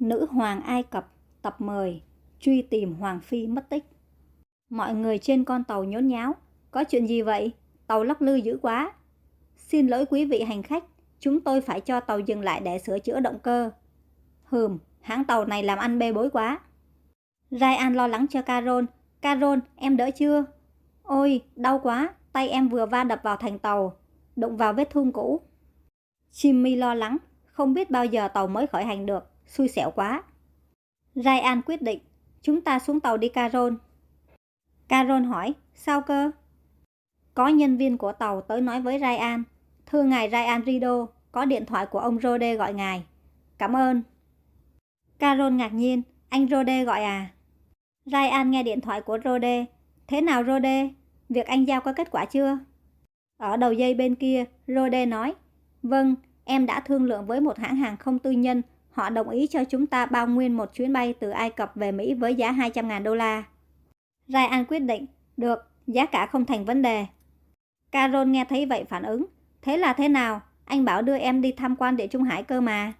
Nữ hoàng Ai Cập tập 10 Truy tìm Hoàng Phi mất tích. Mọi người trên con tàu nhốn nháo. Có chuyện gì vậy? Tàu lắc lư dữ quá. Xin lỗi quý vị hành khách Chúng tôi phải cho tàu dừng lại để sửa chữa động cơ. Hừm, hãng tàu này làm ăn bê bối quá. Ryan lo lắng cho Carol Carol, em đỡ chưa? Ôi, đau quá, tay em vừa va đập vào thành tàu Đụng vào vết thương cũ. Jimmy lo lắng. Không biết bao giờ tàu mới khởi hành được. Xui xẻo quá. Ryan quyết định, chúng ta xuống tàu đi Caron. Caron hỏi, sao cơ? Có nhân viên của tàu tới nói với Ryan, thưa ngài Ryan Rido, có điện thoại của ông Rode gọi ngài. Cảm ơn. Caron ngạc nhiên, anh Rode gọi à? Ryan nghe điện thoại của Rode. Thế nào Rode? Việc anh giao có kết quả chưa? Ở đầu dây bên kia, Rode nói, Vâng, em đã thương lượng với một hãng hàng không tư nhân Họ đồng ý cho chúng ta bao nguyên một chuyến bay từ Ai Cập về Mỹ với giá 200.000 đô la. Ryan quyết định, được, giá cả không thành vấn đề. Carol nghe thấy vậy phản ứng, thế là thế nào? Anh bảo đưa em đi tham quan địa Trung Hải cơ mà.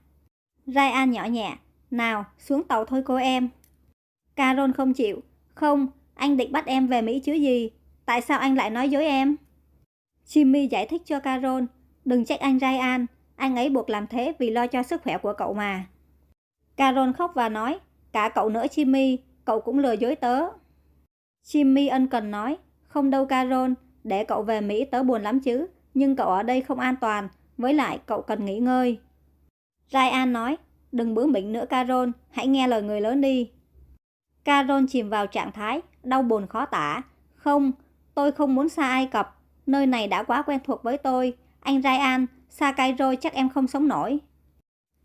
Ryan nhỏ nhẹ, nào, xuống tàu thôi cô em. Carol không chịu, không, anh định bắt em về Mỹ chứ gì, tại sao anh lại nói dối em? Jimmy giải thích cho Carol, đừng trách anh Ryan, anh ấy buộc làm thế vì lo cho sức khỏe của cậu mà. Carol khóc và nói, cả cậu nữa Jimmy, cậu cũng lừa dối tớ. Jimmy ân cần nói, không đâu Carol, để cậu về Mỹ tớ buồn lắm chứ, nhưng cậu ở đây không an toàn, với lại cậu cần nghỉ ngơi. Ryan nói, đừng bướng bỉnh nữa Carol, hãy nghe lời người lớn đi. Carol chìm vào trạng thái, đau buồn khó tả. Không, tôi không muốn xa Ai Cập, nơi này đã quá quen thuộc với tôi. Anh Ryan, Xa Cairo chắc em không sống nổi.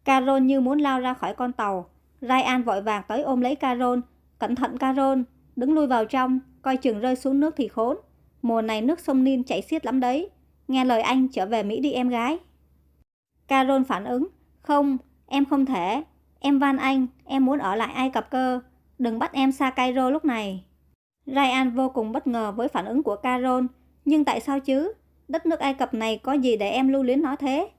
Carol như muốn lao ra khỏi con tàu. Ryan vội vàng tới ôm lấy Carol. Cẩn thận Carol, đứng lui vào trong, coi chừng rơi xuống nước thì khốn. Mùa này nước sông Nin chảy xiết lắm đấy. Nghe lời anh trở về Mỹ đi em gái. Carol phản ứng. Không, em không thể. Em van anh, em muốn ở lại Ai Cập cơ. Đừng bắt em xa Cairo lúc này. Ryan vô cùng bất ngờ với phản ứng của Carol. Nhưng tại sao chứ? Đất nước Ai Cập này có gì để em lưu luyến nó thế?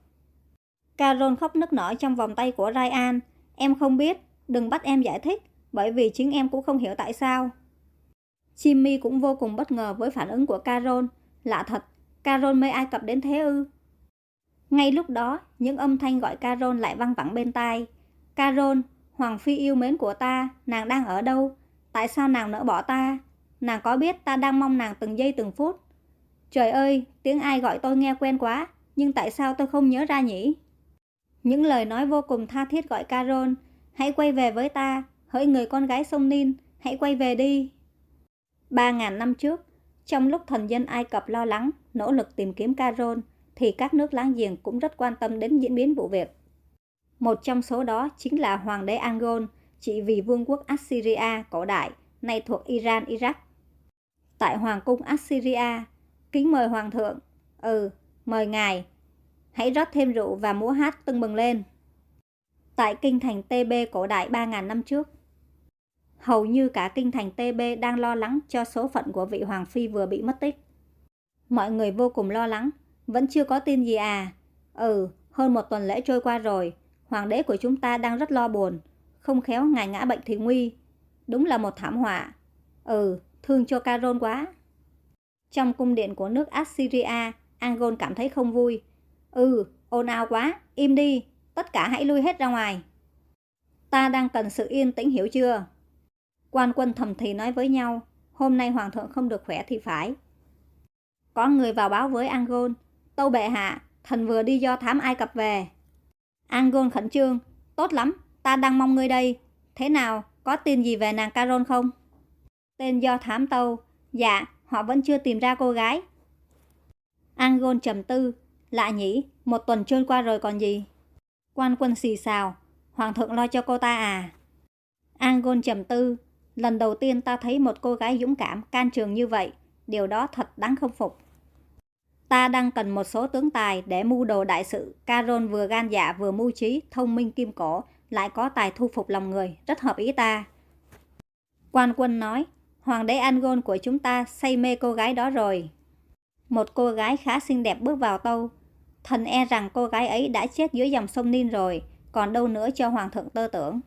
Carol khóc nức nở trong vòng tay của Ryan. Em không biết, đừng bắt em giải thích, bởi vì chính em cũng không hiểu tại sao. Jimmy cũng vô cùng bất ngờ với phản ứng của Carol. Lạ thật, Carol mê Ai Cập đến thế ư? Ngay lúc đó, những âm thanh gọi Carol lại văng vẳng bên tai. Carol, Hoàng Phi yêu mến của ta, nàng đang ở đâu? Tại sao nàng nỡ bỏ ta? Nàng có biết ta đang mong nàng từng giây từng phút? Trời ơi, tiếng ai gọi tôi nghe quen quá, nhưng tại sao tôi không nhớ ra nhỉ? Những lời nói vô cùng tha thiết gọi Carol, hãy quay về với ta, hỡi người con gái sông Nin, hãy quay về đi. Ba ngàn năm trước, trong lúc thần dân Ai Cập lo lắng, nỗ lực tìm kiếm Carol, thì các nước láng giềng cũng rất quan tâm đến diễn biến vụ việc. Một trong số đó chính là Hoàng đế Angol, chỉ vì vương quốc Assyria cổ đại, nay thuộc Iran, Iraq. Tại Hoàng cung Assyria, Kính mời Hoàng thượng. Ừ, mời ngài. Hãy rót thêm rượu và múa hát tưng bừng lên. Tại kinh thành TB cổ đại 3.000 năm trước, hầu như cả kinh thành TB đang lo lắng cho số phận của vị Hoàng Phi vừa bị mất tích. Mọi người vô cùng lo lắng, vẫn chưa có tin gì à? Ừ, hơn một tuần lễ trôi qua rồi, hoàng đế của chúng ta đang rất lo buồn, không khéo ngài ngã bệnh thì nguy. Đúng là một thảm họa. Ừ, thương cho Caron quá. Trong cung điện của nước Assyria, Angol cảm thấy không vui. Ừ, ồn ào quá, im đi, tất cả hãy lui hết ra ngoài. Ta đang cần sự yên tĩnh hiểu chưa? Quan quân thầm thì nói với nhau, hôm nay hoàng thượng không được khỏe thì phải. Có người vào báo với Angol, tâu bệ hạ, thần vừa đi do thám Ai Cập về. Angol khẩn trương, tốt lắm, ta đang mong ngươi đây. Thế nào, có tin gì về nàng Caron không? Tên do thám tâu, dạ, họ vẫn chưa tìm ra cô gái. Angon trầm tư, lạ nhỉ, một tuần trôi qua rồi còn gì. Quan quân xì xào, hoàng thượng lo cho cô ta à. Angon trầm tư, lần đầu tiên ta thấy một cô gái dũng cảm, can trường như vậy, điều đó thật đáng khâm phục. Ta đang cần một số tướng tài để mưu đồ đại sự. Caron vừa gan dạ vừa mưu trí, thông minh kim cổ, lại có tài thu phục lòng người, rất hợp ý ta. Quan quân nói, Hoàng đế Angol của chúng ta say mê cô gái đó rồi. Một cô gái khá xinh đẹp bước vào tâu. Thần e rằng cô gái ấy đã chết dưới dòng sông Nin rồi, còn đâu nữa cho hoàng thượng tơ tưởng.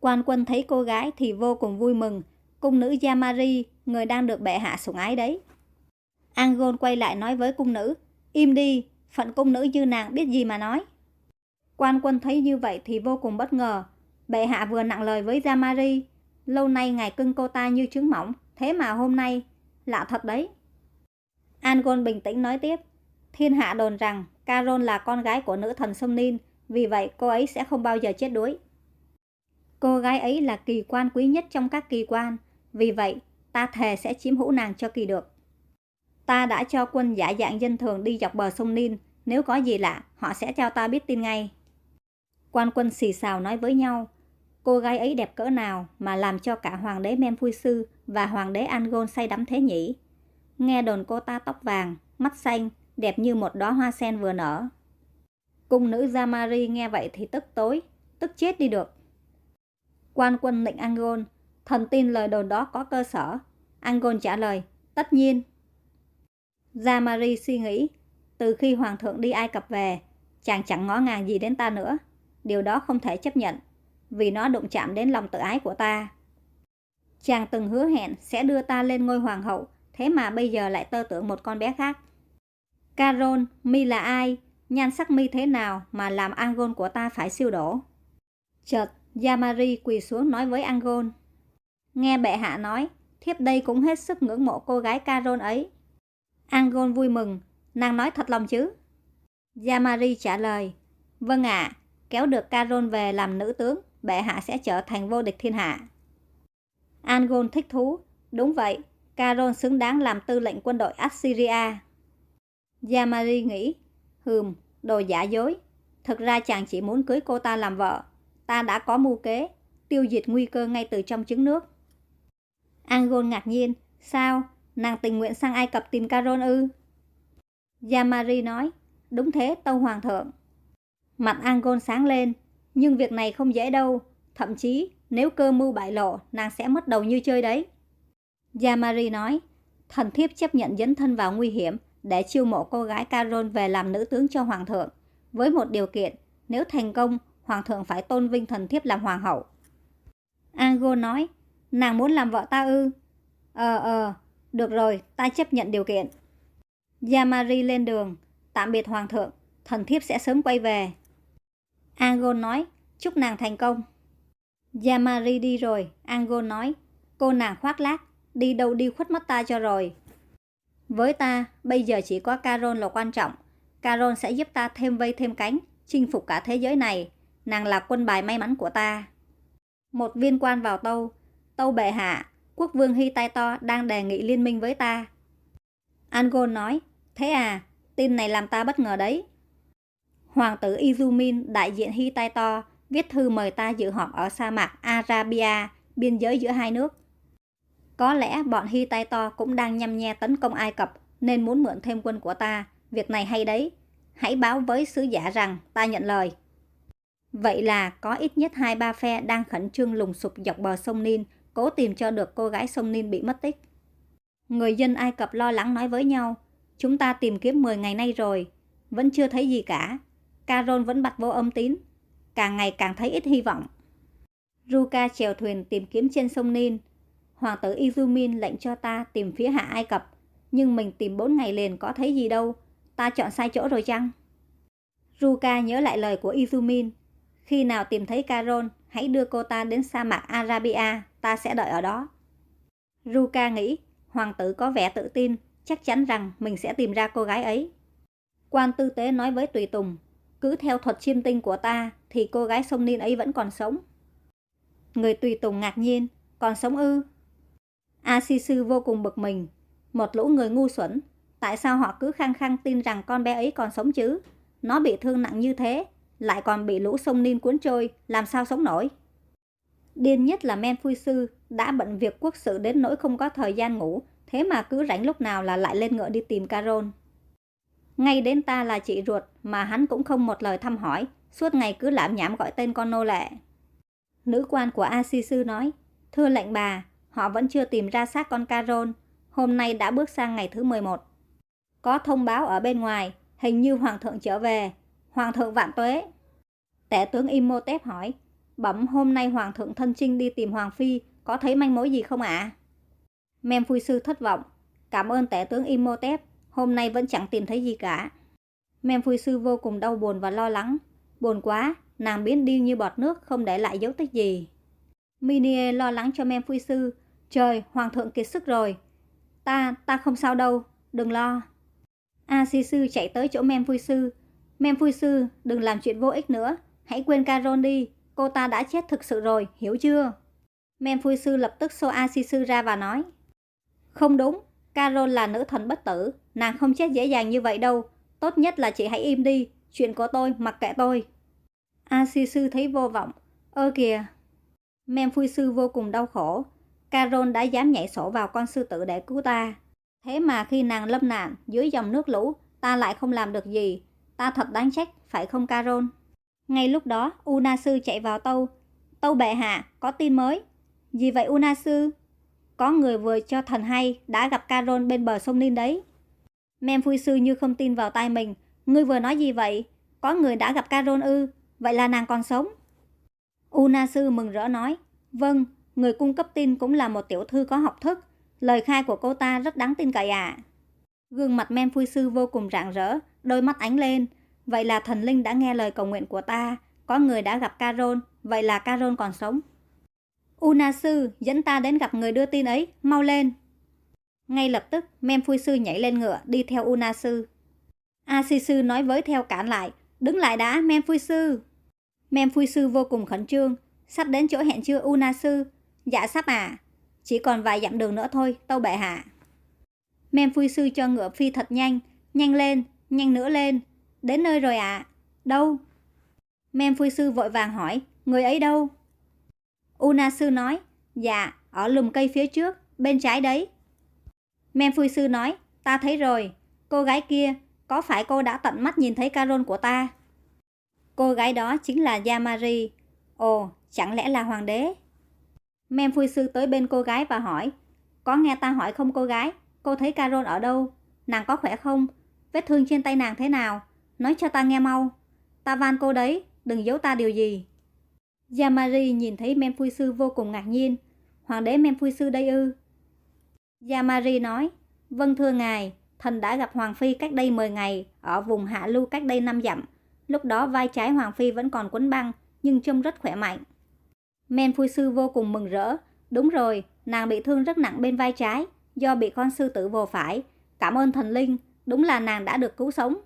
Quan quân thấy cô gái thì vô cùng vui mừng, cung nữ Yamari, người đang được bệ hạ sủng ái đấy. Angol quay lại nói với cung nữ, im đi, phận cung nữ như nàng biết gì mà nói. Quan quân thấy như vậy thì vô cùng bất ngờ, bệ hạ vừa nặng lời với Yamari, lâu nay ngài cưng cô ta như trứng mỏng, thế mà hôm nay, lạ thật đấy. Angon bình tĩnh nói tiếp, thiên hạ đồn rằng Caron là con gái của nữ thần sông Nin, vì vậy cô ấy sẽ không bao giờ chết đuối. Cô gái ấy là kỳ quan quý nhất trong các kỳ quan, vì vậy ta thề sẽ chiếm hữu nàng cho kỳ được. Ta đã cho quân giả dạng dân thường đi dọc bờ sông Nin, nếu có gì lạ, họ sẽ cho ta biết tin ngay. Quan quân xì xào nói với nhau, cô gái ấy đẹp cỡ nào mà làm cho cả hoàng đế Memphui Sư và hoàng đế Angon say đắm thế nhỉ? Nghe đồn cô ta tóc vàng, mắt xanh, đẹp như một đóa hoa sen vừa nở. Cung nữ Jamari nghe vậy thì tức tối, tức chết đi được. Quan quân lệnh Angon, thần tin lời đồn đó có cơ sở. Angon trả lời, tất nhiên. Jamari suy nghĩ, từ khi hoàng thượng đi Ai Cập về, chàng chẳng ngó ngàng gì đến ta nữa. Điều đó không thể chấp nhận, vì nó đụng chạm đến lòng tự ái của ta. Chàng từng hứa hẹn sẽ đưa ta lên ngôi hoàng hậu, thế mà bây giờ lại tơ tưởng một con bé khác. Carol, mi là ai? Nhan sắc mi thế nào mà làm Angon của ta phải siêu đổ? Chợt, Yamari quỳ xuống nói với Angon. Nghe bệ hạ nói, thiếp đây cũng hết sức ngưỡng mộ cô gái Carol ấy. Angon vui mừng, nàng nói thật lòng chứ? Yamari trả lời, vâng ạ, kéo được Carol về làm nữ tướng, bệ hạ sẽ trở thành vô địch thiên hạ. Angon thích thú, đúng vậy, Caron xứng đáng làm tư lệnh quân đội Assyria. Yamari nghĩ, hừm, đồ giả dối. Thực ra chàng chỉ muốn cưới cô ta làm vợ. Ta đã có mưu kế, tiêu diệt nguy cơ ngay từ trong trứng nước. Angon ngạc nhiên, sao, nàng tình nguyện sang Ai Cập tìm Caron ư? Yamari nói, đúng thế tâu hoàng thượng. Mặt Angon sáng lên, nhưng việc này không dễ đâu, thậm chí nếu cơ mưu bại lộ, nàng sẽ mất đầu như chơi đấy. Yamari nói, thần thiếp chấp nhận dấn thân vào nguy hiểm để chiêu mộ cô gái carol về làm nữ tướng cho hoàng thượng, với một điều kiện, nếu thành công, hoàng thượng phải tôn vinh thần thiếp làm hoàng hậu. Ango nói, nàng muốn làm vợ ta ư? Ờ ờ, được rồi, ta chấp nhận điều kiện. Yamari lên đường, tạm biệt hoàng thượng, thần thiếp sẽ sớm quay về. Angon nói, chúc nàng thành công. Yamari đi rồi, Angon nói, cô nàng khoác lác, đi đâu đi khuất mất ta cho rồi. Với ta, bây giờ chỉ có Caron là quan trọng. Caron sẽ giúp ta thêm vây thêm cánh, chinh phục cả thế giới này. Nàng là quân bài may mắn của ta. Một viên quan vào tâu. Tâu bệ hạ, quốc vương Hy Tai To đang đề nghị liên minh với ta. Angon nói, thế à, tin này làm ta bất ngờ đấy. Hoàng tử Izumin, đại diện Hy viết thư mời ta dự họp ở sa mạc Arabia, biên giới giữa hai nước. Có lẽ bọn Hy cũng đang nhăm nhe tấn công Ai Cập nên muốn mượn thêm quân của ta. Việc này hay đấy. Hãy báo với sứ giả rằng ta nhận lời. Vậy là có ít nhất hai ba phe đang khẩn trương lùng sục dọc bờ sông Nin, cố tìm cho được cô gái sông Nin bị mất tích. Người dân Ai Cập lo lắng nói với nhau, chúng ta tìm kiếm 10 ngày nay rồi, vẫn chưa thấy gì cả. Carol vẫn bật vô âm tín, càng ngày càng thấy ít hy vọng. Ruka chèo thuyền tìm kiếm trên sông Nin, Hoàng tử Izumin lệnh cho ta tìm phía hạ Ai Cập, nhưng mình tìm 4 ngày liền có thấy gì đâu, ta chọn sai chỗ rồi chăng? Ruka nhớ lại lời của Izumin, khi nào tìm thấy Carol, hãy đưa cô ta đến sa mạc Arabia, ta sẽ đợi ở đó. Ruka nghĩ, hoàng tử có vẻ tự tin, chắc chắn rằng mình sẽ tìm ra cô gái ấy. Quan tư tế nói với Tùy Tùng, cứ theo thuật chiêm tinh của ta thì cô gái sông niên ấy vẫn còn sống. Người Tùy Tùng ngạc nhiên, còn sống ư? A Si Sư vô cùng bực mình. Một lũ người ngu xuẩn. Tại sao họ cứ khăng khăng tin rằng con bé ấy còn sống chứ? Nó bị thương nặng như thế, lại còn bị lũ sông niên cuốn trôi, làm sao sống nổi? Điên nhất là Men Phui Sư, đã bận việc quốc sự đến nỗi không có thời gian ngủ, thế mà cứ rảnh lúc nào là lại lên ngựa đi tìm Carol. Ngay đến ta là chị ruột mà hắn cũng không một lời thăm hỏi, suốt ngày cứ lãm nhảm gọi tên con nô lệ. Nữ quan của A Si Sư nói, thưa lệnh bà, Họ vẫn chưa tìm ra xác con Carol. Hôm nay đã bước sang ngày thứ 11. Có thông báo ở bên ngoài, hình như Hoàng thượng trở về. Hoàng thượng vạn tuế. Tể tướng Imhotep hỏi, bẩm hôm nay Hoàng thượng thân trinh đi tìm Hoàng Phi, có thấy manh mối gì không ạ? À? Mem Phui Sư thất vọng, cảm ơn tể tướng Imhotep, hôm nay vẫn chẳng tìm thấy gì cả. Mem phu Sư vô cùng đau buồn và lo lắng. Buồn quá, nàng biến đi như bọt nước không để lại dấu tích gì. Minie lo lắng cho Mem phu Sư. Trời, Hoàng thượng kiệt sức rồi. Ta, ta không sao đâu, đừng lo. A Si Sư chạy tới chỗ Mem phu Sư. Mem phu Sư, đừng làm chuyện vô ích nữa. Hãy quên Caron đi, cô ta đã chết thực sự rồi, hiểu chưa? Mem phu Sư lập tức xô A Si Sư ra và nói. Không đúng, Carol là nữ thần bất tử, nàng không chết dễ dàng như vậy đâu. Tốt nhất là chị hãy im đi, chuyện của tôi mặc kệ tôi. A Si Sư thấy vô vọng. Ơ kìa. Mem Phui Sư vô cùng đau khổ. Carol đã dám nhảy sổ vào con sư tử để cứu ta. Thế mà khi nàng lâm nạn dưới dòng nước lũ, ta lại không làm được gì. Ta thật đáng trách, phải không Carol? Ngay lúc đó, Una Sư chạy vào tâu. Tâu bệ hạ, có tin mới. Gì vậy Una Sư? Có người vừa cho thần hay đã gặp Carol bên bờ sông Ninh đấy. Mem Phui Sư như không tin vào tai mình. Ngươi vừa nói gì vậy? Có người đã gặp Carol ư? Vậy là nàng còn sống? Una Sư mừng rỡ nói. Vâng, người cung cấp tin cũng là một tiểu thư có học thức. Lời khai của cô ta rất đáng tin cậy ạ. À. Gương mặt Mem Phui Sư vô cùng rạng rỡ, đôi mắt ánh lên. Vậy là thần linh đã nghe lời cầu nguyện của ta. Có người đã gặp Carol, vậy là Carol còn sống. Una sư dẫn ta đến gặp người đưa tin ấy, mau lên. Ngay lập tức, Memphui sư nhảy lên ngựa đi theo Una sư. A sư nói với theo cản lại, đứng lại đã Memphui sư. Memphui sư vô cùng khẩn trương, sắp đến chỗ hẹn chưa Una sư. Dạ sắp à, chỉ còn vài dặm đường nữa thôi, tâu bệ hạ. Memphui sư cho ngựa phi thật nhanh, nhanh lên, nhanh nữa lên. Đến nơi rồi ạ. À? Đâu? Memphui sư vội vàng hỏi, người ấy đâu? Una sư nói, dạ, ở lùm cây phía trước, bên trái đấy. Mem Phui sư nói, ta thấy rồi, cô gái kia, có phải cô đã tận mắt nhìn thấy Carol của ta? Cô gái đó chính là Yamari. Ồ, chẳng lẽ là hoàng đế? Mem Phui sư tới bên cô gái và hỏi, có nghe ta hỏi không cô gái, cô thấy Carol ở đâu? Nàng có khỏe không? Vết thương trên tay nàng thế nào? Nói cho ta nghe mau. Ta van cô đấy, đừng giấu ta điều gì. Yamari nhìn thấy Memphui sư vô cùng ngạc nhiên. Hoàng đế Memphui sư đây ư? Yamari nói, Vâng thưa ngài, thần đã gặp Hoàng Phi cách đây 10 ngày, ở vùng Hạ Lưu cách đây 5 dặm. Lúc đó vai trái Hoàng Phi vẫn còn quấn băng, nhưng trông rất khỏe mạnh. Memphui sư vô cùng mừng rỡ. Đúng rồi, nàng bị thương rất nặng bên vai trái, do bị con sư tử vồ phải. Cảm ơn thần linh, đúng là nàng đã được cứu sống.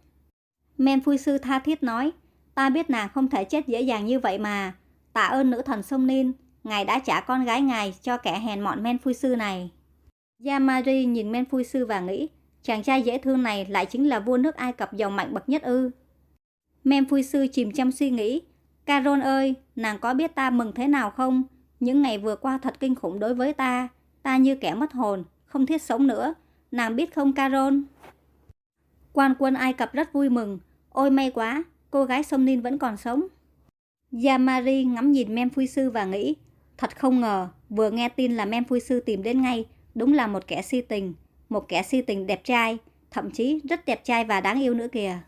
Memphui sư tha thiết nói, ta biết nàng không thể chết dễ dàng như vậy mà, Tạ ơn nữ thần sông Nin, ngài đã trả con gái ngài cho kẻ hèn mọn men phui sư này. Yamari nhìn men phui sư và nghĩ, chàng trai dễ thương này lại chính là vua nước Ai Cập giàu mạnh bậc nhất ư. Men phui sư chìm trong suy nghĩ, Caron ơi, nàng có biết ta mừng thế nào không? Những ngày vừa qua thật kinh khủng đối với ta, ta như kẻ mất hồn, không thiết sống nữa. Nàng biết không Caron? Quan quân Ai Cập rất vui mừng, ôi may quá, cô gái sông Nin vẫn còn sống. Yamari ngắm nhìn Mem Sư và nghĩ, thật không ngờ, vừa nghe tin là Mem Sư tìm đến ngay, đúng là một kẻ si tình, một kẻ si tình đẹp trai, thậm chí rất đẹp trai và đáng yêu nữa kìa.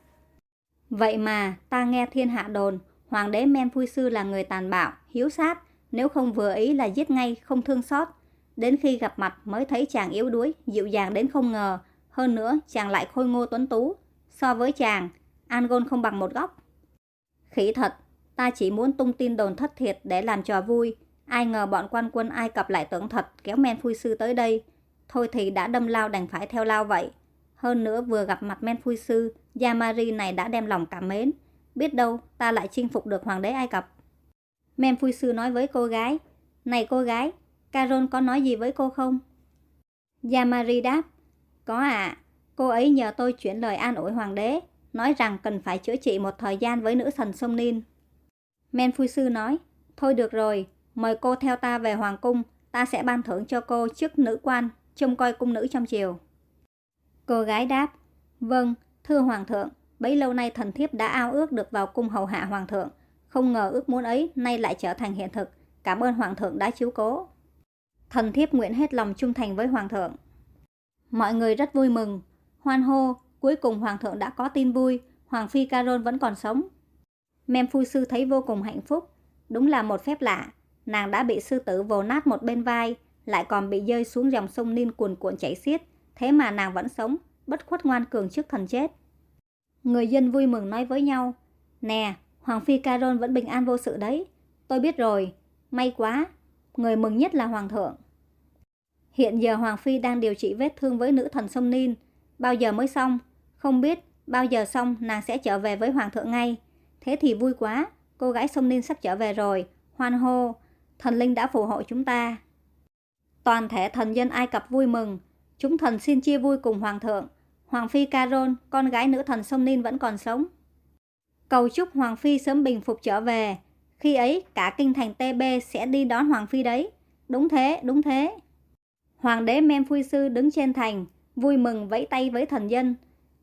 Vậy mà, ta nghe thiên hạ đồn, hoàng đế Mem Sư là người tàn bạo, hiếu sát, nếu không vừa ý là giết ngay, không thương xót. Đến khi gặp mặt mới thấy chàng yếu đuối, dịu dàng đến không ngờ, hơn nữa chàng lại khôi ngô tuấn tú. So với chàng, Angon không bằng một góc. Khỉ thật, Ta chỉ muốn tung tin đồn thất thiệt để làm trò vui. Ai ngờ bọn quan quân Ai Cập lại tưởng thật kéo men phui sư tới đây. Thôi thì đã đâm lao đành phải theo lao vậy. Hơn nữa vừa gặp mặt men phui sư, Yamari này đã đem lòng cảm mến. Biết đâu ta lại chinh phục được hoàng đế Ai Cập. Men phui sư nói với cô gái. Này cô gái, Caron có nói gì với cô không? Yamari đáp. Có ạ, à, cô ấy nhờ tôi chuyển lời an ủi hoàng đế, nói rằng cần phải chữa trị một thời gian với nữ thần sông Nin. Men Phu Sư nói, thôi được rồi, mời cô theo ta về Hoàng Cung, ta sẽ ban thưởng cho cô chức nữ quan, trông coi cung nữ trong triều. Cô gái đáp, vâng, thưa Hoàng thượng, bấy lâu nay thần thiếp đã ao ước được vào cung hầu hạ Hoàng thượng, không ngờ ước muốn ấy nay lại trở thành hiện thực, cảm ơn Hoàng thượng đã chiếu cố. Thần thiếp nguyện hết lòng trung thành với Hoàng thượng. Mọi người rất vui mừng, hoan hô, cuối cùng Hoàng thượng đã có tin vui, Hoàng Phi Caron vẫn còn sống. Mem Phu Sư thấy vô cùng hạnh phúc. Đúng là một phép lạ, nàng đã bị sư tử vồ nát một bên vai, lại còn bị rơi xuống dòng sông Nin cuồn cuộn chảy xiết, thế mà nàng vẫn sống, bất khuất ngoan cường trước thần chết. Người dân vui mừng nói với nhau, nè, Hoàng Phi Caron vẫn bình an vô sự đấy. Tôi biết rồi, may quá, người mừng nhất là Hoàng thượng. Hiện giờ Hoàng Phi đang điều trị vết thương với nữ thần sông Nin, bao giờ mới xong, không biết bao giờ xong nàng sẽ trở về với Hoàng thượng ngay. Thế thì vui quá, cô gái sông ninh sắp trở về rồi, hoan hô, thần linh đã phù hộ chúng ta. Toàn thể thần dân Ai Cập vui mừng, chúng thần xin chia vui cùng Hoàng thượng. Hoàng Phi Caron, con gái nữ thần sông ninh vẫn còn sống. Cầu chúc Hoàng Phi sớm bình phục trở về. Khi ấy, cả kinh thành TB sẽ đi đón Hoàng Phi đấy. Đúng thế, đúng thế. Hoàng đế Memphui Sư đứng trên thành, vui mừng vẫy tay với thần dân.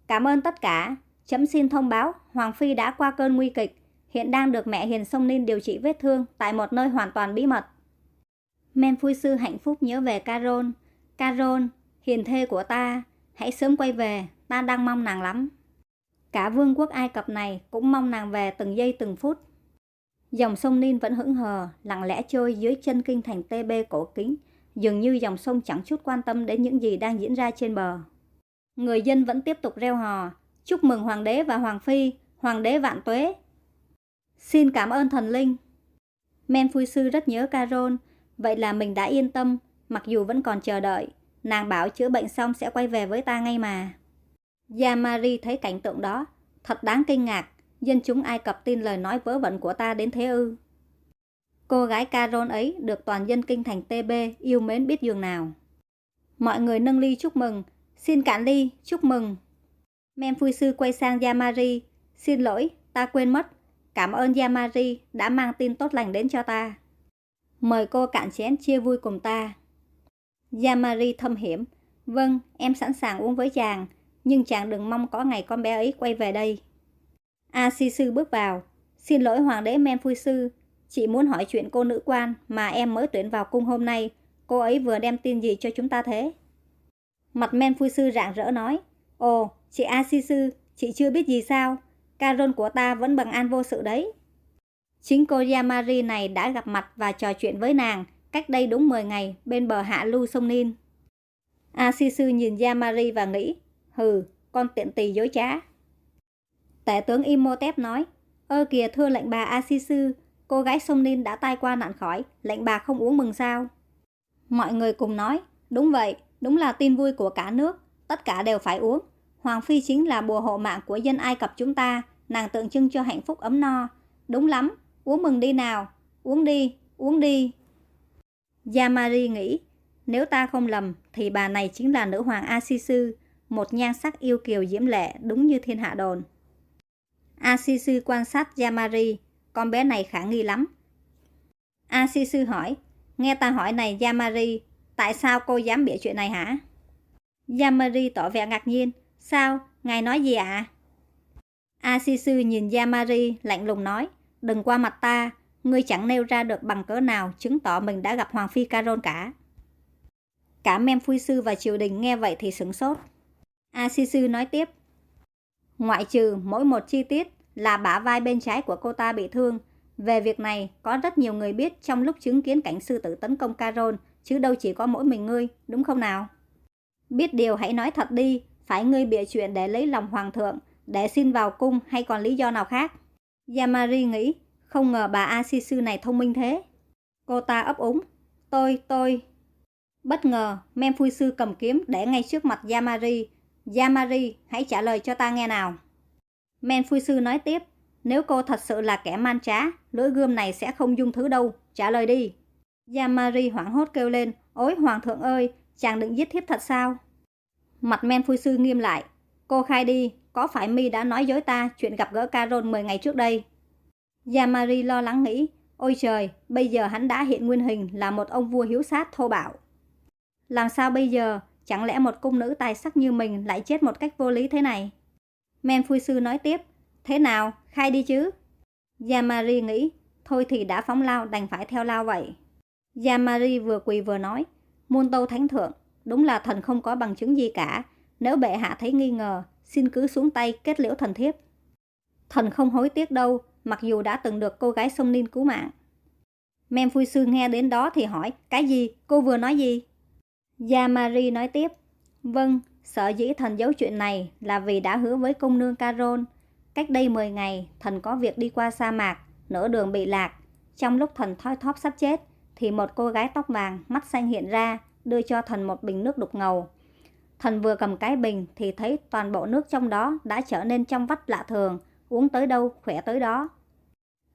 Cảm ơn tất cả. Chấm xin thông báo, Hoàng Phi đã qua cơn nguy kịch, hiện đang được mẹ Hiền Sông Ninh điều trị vết thương tại một nơi hoàn toàn bí mật. men phui Sư hạnh phúc nhớ về Carol. Carol, hiền thê của ta, hãy sớm quay về, ta đang mong nàng lắm. Cả vương quốc Ai Cập này cũng mong nàng về từng giây từng phút. Dòng sông Nin vẫn hững hờ, lặng lẽ trôi dưới chân kinh thành TB cổ kính, dường như dòng sông chẳng chút quan tâm đến những gì đang diễn ra trên bờ. Người dân vẫn tiếp tục reo hò, chúc mừng hoàng đế và hoàng phi, hoàng đế vạn tuế. Xin cảm ơn thần linh. Men Phui Sư rất nhớ Carol, vậy là mình đã yên tâm, mặc dù vẫn còn chờ đợi. Nàng bảo chữa bệnh xong sẽ quay về với ta ngay mà. Yamari thấy cảnh tượng đó, thật đáng kinh ngạc, dân chúng Ai Cập tin lời nói vớ vẩn của ta đến thế ư. Cô gái Carol ấy được toàn dân kinh thành TB yêu mến biết dường nào. Mọi người nâng ly chúc mừng, xin cạn ly, chúc mừng. Memphis Sư quay sang Yamari, xin lỗi, ta quên mất, cảm ơn Yamari đã mang tin tốt lành đến cho ta. Mời cô cạn chén chia vui cùng ta. Yamari thâm hiểm, vâng, em sẵn sàng uống với chàng, nhưng chàng đừng mong có ngày con bé ấy quay về đây. A Si Sư bước vào, xin lỗi Hoàng đế Men Sư, chị muốn hỏi chuyện cô nữ quan mà em mới tuyển vào cung hôm nay, cô ấy vừa đem tin gì cho chúng ta thế? Mặt Men Phu Sư rạng rỡ nói, ồ, chị A Si Sư, chị chưa biết gì sao, Caron của ta vẫn bằng an vô sự đấy. Chính cô Yamari này đã gặp mặt và trò chuyện với nàng cách đây đúng 10 ngày bên bờ hạ lưu sông Nin. A Si Sư nhìn Yamari và nghĩ, Hừ, con tiện tỳ dối trá. Tể tướng Imhotep nói, Ơ kìa thưa lệnh bà Asisu, cô gái sông Nin đã tai qua nạn khỏi, lệnh bà không uống mừng sao? Mọi người cùng nói, đúng vậy, đúng là tin vui của cả nước, tất cả đều phải uống. Hoàng Phi chính là bùa hộ mạng của dân Ai Cập chúng ta, nàng tượng trưng cho hạnh phúc ấm no. Đúng lắm, uống mừng đi nào, uống đi, uống đi. Yamari nghĩ, nếu ta không lầm thì bà này chính là nữ hoàng Asisu, một nhan sắc yêu kiều diễm lệ đúng như thiên hạ đồn. Asisu quan sát Yamari, con bé này khả nghi lắm. Asisu hỏi, nghe ta hỏi này Yamari, tại sao cô dám bịa chuyện này hả? Yamari tỏ vẻ ngạc nhiên, sao, ngài nói gì ạ? À? Asisu nhìn Yamari lạnh lùng nói, đừng qua mặt ta, ngươi chẳng nêu ra được bằng cớ nào chứng tỏ mình đã gặp Hoàng Phi Caron cả. Cả Mem Sư và triều đình nghe vậy thì sửng sốt. Asisu nói tiếp. Ngoại trừ mỗi một chi tiết là bả vai bên trái của cô ta bị thương. Về việc này, có rất nhiều người biết trong lúc chứng kiến cảnh sư tử tấn công Carol, chứ đâu chỉ có mỗi mình ngươi, đúng không nào? Biết điều hãy nói thật đi, phải ngươi bịa chuyện để lấy lòng hoàng thượng, để xin vào cung hay còn lý do nào khác? Yamari nghĩ, không ngờ bà Asisu này thông minh thế. Cô ta ấp úng, tôi, tôi. Bất ngờ, Memphui sư cầm kiếm để ngay trước mặt Yamari, Yamari, hãy trả lời cho ta nghe nào. Memphui Sư nói tiếp, nếu cô thật sự là kẻ man trá, lưỡi gươm này sẽ không dung thứ đâu, trả lời đi. Yamari hoảng hốt kêu lên, ôi hoàng thượng ơi, chàng định giết thiếp thật sao? Mặt Men phu Sư nghiêm lại, cô khai đi, có phải mi đã nói dối ta chuyện gặp gỡ Carol 10 ngày trước đây? Yamari lo lắng nghĩ, ôi trời, bây giờ hắn đã hiện nguyên hình là một ông vua hiếu sát thô bạo. Làm sao bây giờ, Chẳng lẽ một cung nữ tài sắc như mình lại chết một cách vô lý thế này? Men phu Sư nói tiếp, thế nào, khai đi chứ? Yamari nghĩ, thôi thì đã phóng lao đành phải theo lao vậy. Yamari vừa quỳ vừa nói, muôn tâu thánh thượng, đúng là thần không có bằng chứng gì cả. Nếu bệ hạ thấy nghi ngờ, xin cứ xuống tay kết liễu thần thiếp. Thần không hối tiếc đâu, mặc dù đã từng được cô gái sông Ninh cứu mạng. mem phu sư nghe đến đó thì hỏi, cái gì? Cô vừa nói gì? Yamari nói tiếp, vâng, sợ dĩ thần giấu chuyện này là vì đã hứa với công nương carol. Cách đây 10 ngày, thần có việc đi qua sa mạc, nửa đường bị lạc. Trong lúc thần thoi thóp sắp chết, thì một cô gái tóc vàng, mắt xanh hiện ra, đưa cho thần một bình nước đục ngầu. Thần vừa cầm cái bình thì thấy toàn bộ nước trong đó đã trở nên trong vắt lạ thường, uống tới đâu khỏe tới đó.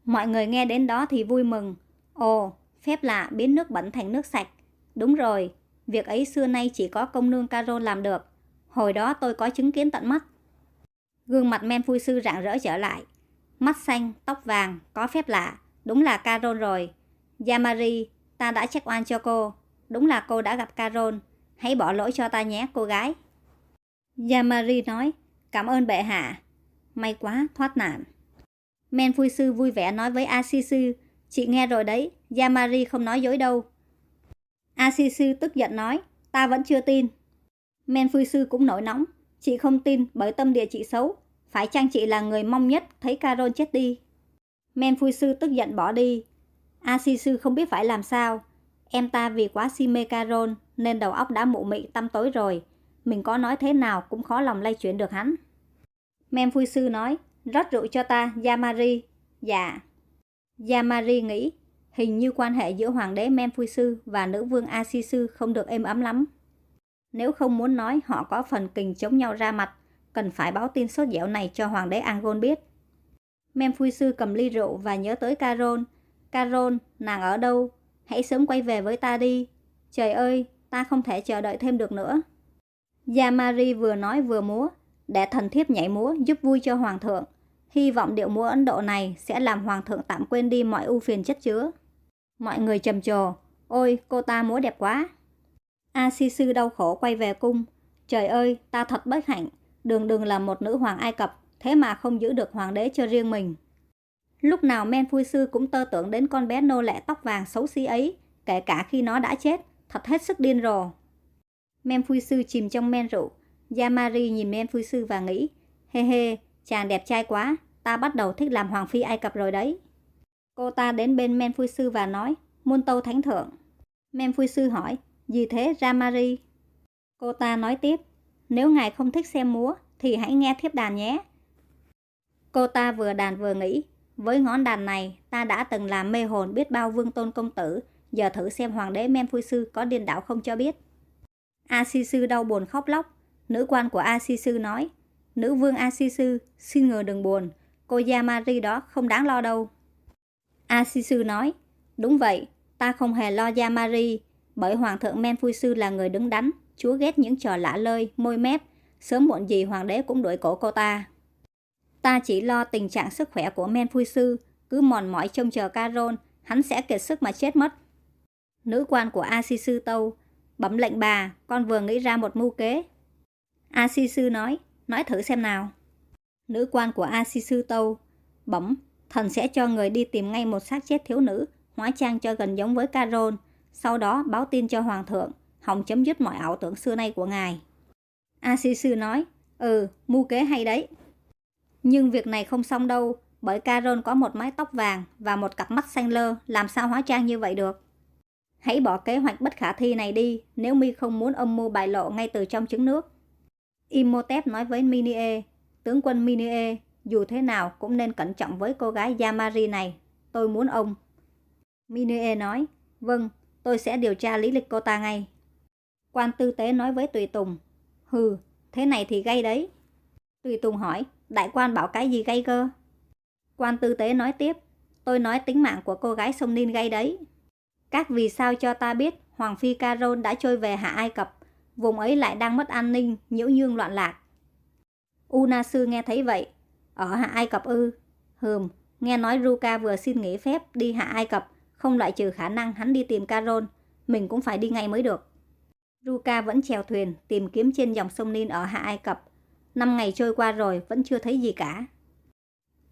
Mọi người nghe đến đó thì vui mừng. Ồ, phép lạ biến nước bẩn thành nước sạch. Đúng rồi, việc ấy xưa nay chỉ có công nương Carol làm được. Hồi đó tôi có chứng kiến tận mắt. Gương mặt men phui sư rạng rỡ trở lại. Mắt xanh, tóc vàng, có phép lạ. Đúng là Carol rồi. Yamari, ta đã check oan cho cô. Đúng là cô đã gặp Carol. Hãy bỏ lỗi cho ta nhé, cô gái. Yamari nói, cảm ơn bệ hạ. May quá, thoát nạn. Men phui sư vui vẻ nói với Asisu, chị nghe rồi đấy, Yamari không nói dối đâu. Asisu tức giận nói, ta vẫn chưa tin. Men phui sư cũng nổi nóng, chị không tin bởi tâm địa chị xấu. Phải chăng chị là người mong nhất thấy Carol chết đi? Men phui sư tức giận bỏ đi. Asisu không biết phải làm sao. Em ta vì quá si mê Carol nên đầu óc đã mụ mị tăm tối rồi. Mình có nói thế nào cũng khó lòng lay chuyển được hắn. mem phui sư nói, rót rượu cho ta, Yamari. Dạ. Yamari nghĩ, hình như quan hệ giữa hoàng đế mem phui sư và nữ vương Asisu không được êm ấm lắm. Nếu không muốn nói họ có phần kình chống nhau ra mặt, cần phải báo tin sốt dẻo này cho hoàng đế Angon biết. mem phui sư cầm ly rượu và nhớ tới Carol. Carol, nàng ở đâu? Hãy sớm quay về với ta đi. Trời ơi, ta không thể chờ đợi thêm được nữa. Yamari vừa nói vừa múa, để thần thiếp nhảy múa giúp vui cho hoàng thượng. Hy vọng điệu múa Ấn Độ này sẽ làm hoàng thượng tạm quên đi mọi ưu phiền chất chứa. Mọi người trầm trồ, ôi cô ta múa đẹp quá. A Si Sư đau khổ quay về cung. Trời ơi, ta thật bất hạnh, đường đường là một nữ hoàng Ai Cập, thế mà không giữ được hoàng đế cho riêng mình. Lúc nào Men Phui Sư cũng tơ tưởng đến con bé nô lệ tóc vàng xấu xí ấy, kể cả khi nó đã chết, thật hết sức điên rồ. Men Phui Sư chìm trong men rượu, Yamari nhìn Men Phui Sư và nghĩ, hê hê, chàng đẹp trai quá, ta bắt đầu thích làm hoàng phi Ai Cập rồi đấy. Cô ta đến bên Men Phui Sư và nói, muôn tâu thánh thượng. Men Phui Sư hỏi, gì thế Ramari? Cô ta nói tiếp, nếu ngài không thích xem múa, thì hãy nghe thiếp đàn nhé. Cô ta vừa đàn vừa nghĩ, với ngón đàn này, ta đã từng làm mê hồn biết bao vương tôn công tử, giờ thử xem hoàng đế Men Phui Sư có điên đảo không cho biết. A Si Sư đau buồn khóc lóc, nữ quan của A Si Sư nói, nữ vương A Si Sư, xin ngờ đừng buồn, cô Yamari đó không đáng lo đâu. A Si Sư nói, đúng vậy, ta không hề lo Yamari, bởi hoàng thượng Men Phui Sư là người đứng đắn, chúa ghét những trò lạ lơi, môi mép, sớm muộn gì hoàng đế cũng đuổi cổ cô ta. Ta chỉ lo tình trạng sức khỏe của Men Phui Sư, cứ mòn mỏi trông chờ Caron, hắn sẽ kiệt sức mà chết mất. Nữ quan của A Si Sư Tâu, bấm lệnh bà, con vừa nghĩ ra một mưu kế. A Si Sư nói, nói thử xem nào. Nữ quan của A Si Sư Tâu, bấm, thần sẽ cho người đi tìm ngay một xác chết thiếu nữ, hóa trang cho gần giống với Caron, sau đó báo tin cho hoàng thượng, hòng chấm dứt mọi ảo tưởng xưa nay của ngài. A Si Sư nói, ừ, mưu kế hay đấy. Nhưng việc này không xong đâu, bởi Carol có một mái tóc vàng và một cặp mắt xanh lơ, làm sao hóa trang như vậy được? Hãy bỏ kế hoạch bất khả thi này đi nếu mi không muốn âm mưu bại lộ ngay từ trong trứng nước. Imhotep nói với Minie, tướng quân Minie, dù thế nào cũng nên cẩn trọng với cô gái Yamari này. Tôi muốn ông. Minie nói, vâng, tôi sẽ điều tra lý lịch cô ta ngay. Quan tư tế nói với Tùy Tùng, hừ, thế này thì gay đấy. Tùy Tùng hỏi, đại quan bảo cái gì gây cơ? Quan tư tế nói tiếp, tôi nói tính mạng của cô gái sông ninh gây đấy. Các vì sao cho ta biết Hoàng Phi Caron đã trôi về Hạ Ai Cập, vùng ấy lại đang mất an ninh, nhiễu nhương loạn lạc. Una Sư nghe thấy vậy, ở Hạ Ai Cập ư, hừm, nghe nói Ruka vừa xin nghỉ phép đi Hạ Ai Cập, không loại trừ khả năng hắn đi tìm Caron, mình cũng phải đi ngay mới được. Ruka vẫn chèo thuyền tìm kiếm trên dòng sông Nin ở Hạ Ai Cập. Năm ngày trôi qua rồi vẫn chưa thấy gì cả.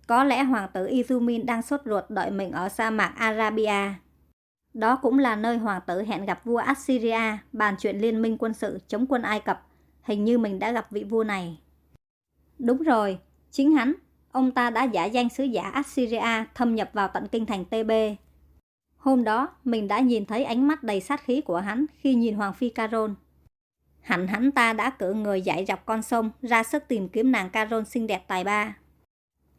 Có lẽ hoàng tử Izumin đang sốt ruột đợi mình ở sa mạc Arabia. Đó cũng là nơi hoàng tử hẹn gặp vua Assyria bàn chuyện liên minh quân sự chống quân Ai Cập. Hình như mình đã gặp vị vua này. Đúng rồi, chính hắn. Ông ta đã giả danh sứ giả Assyria thâm nhập vào tận kinh thành TB. Hôm đó, mình đã nhìn thấy ánh mắt đầy sát khí của hắn khi nhìn Hoàng Phi Caron. Hẳn hắn ta đã cử người dạy dọc con sông ra sức tìm kiếm nàng Carol xinh đẹp tài ba.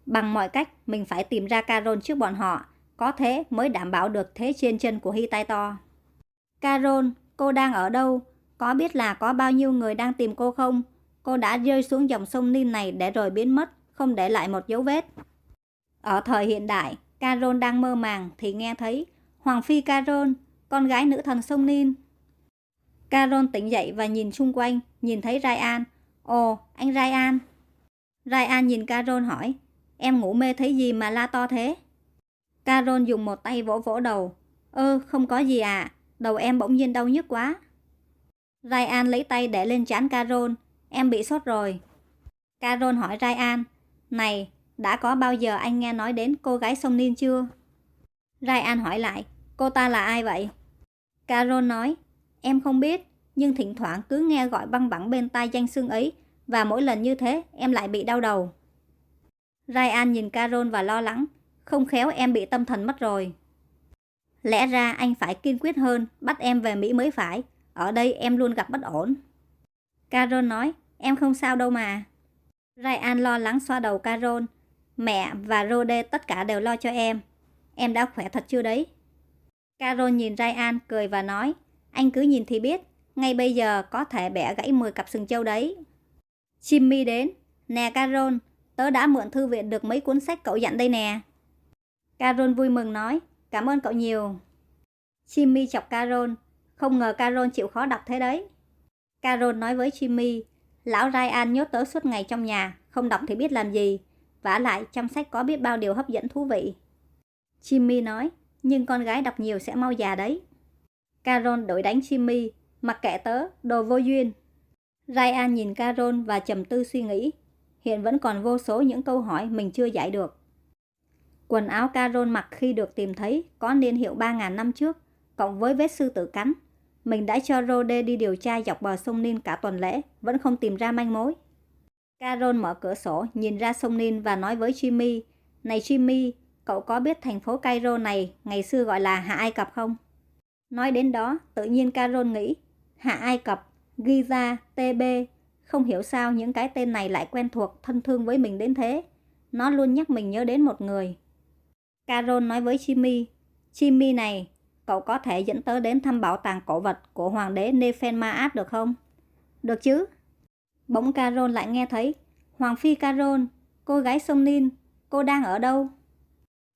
Bằng mọi cách, mình phải tìm ra Carol trước bọn họ, có thế mới đảm bảo được thế trên chân của Hy Tai To. Carol, cô đang ở đâu? Có biết là có bao nhiêu người đang tìm cô không? Cô đã rơi xuống dòng sông Nin này để rồi biến mất, không để lại một dấu vết. Ở thời hiện đại, Carol đang mơ màng thì nghe thấy Hoàng Phi Carol, con gái nữ thần sông Nin. Carol tỉnh dậy và nhìn xung quanh, nhìn thấy Ryan. Ồ, anh Ryan. Ryan nhìn Carol hỏi, em ngủ mê thấy gì mà la to thế? Carol dùng một tay vỗ vỗ đầu. Ơ, không có gì à, đầu em bỗng nhiên đau nhức quá. Ryan lấy tay để lên trán Carol, em bị sốt rồi. Carol hỏi Ryan, này, đã có bao giờ anh nghe nói đến cô gái sông Nin chưa? Ryan hỏi lại, cô ta là ai vậy? Carol nói, em không biết, nhưng thỉnh thoảng cứ nghe gọi băng bẳng bên tai danh xưng ấy, và mỗi lần như thế em lại bị đau đầu. Ryan nhìn Carol và lo lắng, không khéo em bị tâm thần mất rồi. Lẽ ra anh phải kiên quyết hơn, bắt em về Mỹ mới phải, ở đây em luôn gặp bất ổn. Carol nói, em không sao đâu mà. Ryan lo lắng xoa đầu Carol, mẹ và Rode tất cả đều lo cho em. Em đã khỏe thật chưa đấy? Carol nhìn Ryan cười và nói, anh cứ nhìn thì biết, ngay bây giờ có thể bẻ gãy 10 cặp sừng châu đấy. Jimmy đến, nè Carol, tớ đã mượn thư viện được mấy cuốn sách cậu dặn đây nè. Carol vui mừng nói, cảm ơn cậu nhiều. Jimmy chọc Carol, không ngờ Carol chịu khó đọc thế đấy. Carol nói với Jimmy, lão Ryan nhốt tớ suốt ngày trong nhà, không đọc thì biết làm gì. vả lại trong sách có biết bao điều hấp dẫn thú vị. Jimmy nói, nhưng con gái đọc nhiều sẽ mau già đấy. Carol đổi đánh Jimmy, mặc kệ tớ, đồ vô duyên. Ryan nhìn Carol và trầm tư suy nghĩ. Hiện vẫn còn vô số những câu hỏi mình chưa giải được. Quần áo Carol mặc khi được tìm thấy có niên hiệu 3.000 năm trước, cộng với vết sư tử cắn. Mình đã cho Rode đi điều tra dọc bờ sông Nin cả tuần lễ, vẫn không tìm ra manh mối. Carol mở cửa sổ, nhìn ra sông Nin và nói với Jimmy, Này Jimmy, cậu có biết thành phố Cairo này ngày xưa gọi là Hạ Ai Cập không? Nói đến đó, tự nhiên Carol nghĩ, Hạ Ai Cập, Giza, TB, không hiểu sao những cái tên này lại quen thuộc, thân thương với mình đến thế. Nó luôn nhắc mình nhớ đến một người. Carol nói với Jimmy, Jimmy này, cậu có thể dẫn tớ đến thăm bảo tàng cổ vật của hoàng đế Nefermaat được không? Được chứ? Bỗng Carol lại nghe thấy, Hoàng phi Carol, cô gái sông Nin, cô đang ở đâu?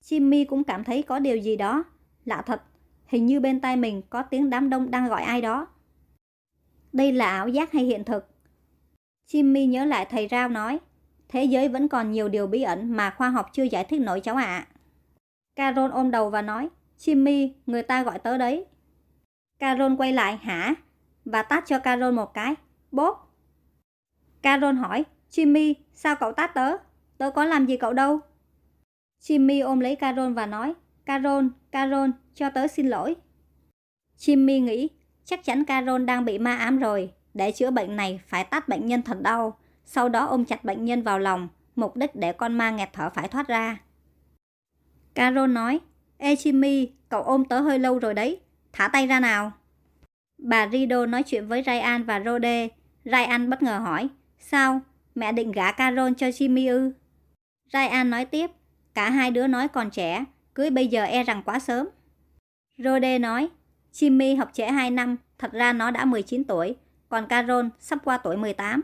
Jimmy cũng cảm thấy có điều gì đó, lạ thật, hình như bên tai mình có tiếng đám đông đang gọi ai đó. Đây là ảo giác hay hiện thực? Jimmy nhớ lại thầy Rao nói, thế giới vẫn còn nhiều điều bí ẩn mà khoa học chưa giải thích nổi cháu ạ. À. Carol ôm đầu và nói, Jimmy, người ta gọi tớ đấy. Carol quay lại, hả? Và tát cho Carol một cái. Bốp. Carol hỏi, Jimmy, sao cậu tát tớ? Tớ có làm gì cậu đâu? Jimmy ôm lấy Carol và nói, Carol, Carol, cho tớ xin lỗi. Jimmy nghĩ, chắc chắn Carol đang bị ma ám rồi. Để chữa bệnh này phải tát bệnh nhân thật đau. Sau đó ôm chặt bệnh nhân vào lòng, mục đích để con ma nghẹt thở phải thoát ra. Carol nói, Ê Jimmy, cậu ôm tớ hơi lâu rồi đấy, thả tay ra nào. Bà Rido nói chuyện với Ryan và Rode. Ryan bất ngờ hỏi, sao, mẹ định gả Carol cho Jimmy ư? Ryan nói tiếp, cả hai đứa nói còn trẻ, cưới bây giờ e rằng quá sớm. Rode nói, Jimmy học trễ 2 năm, thật ra nó đã 19 tuổi, còn Carol sắp qua tuổi 18.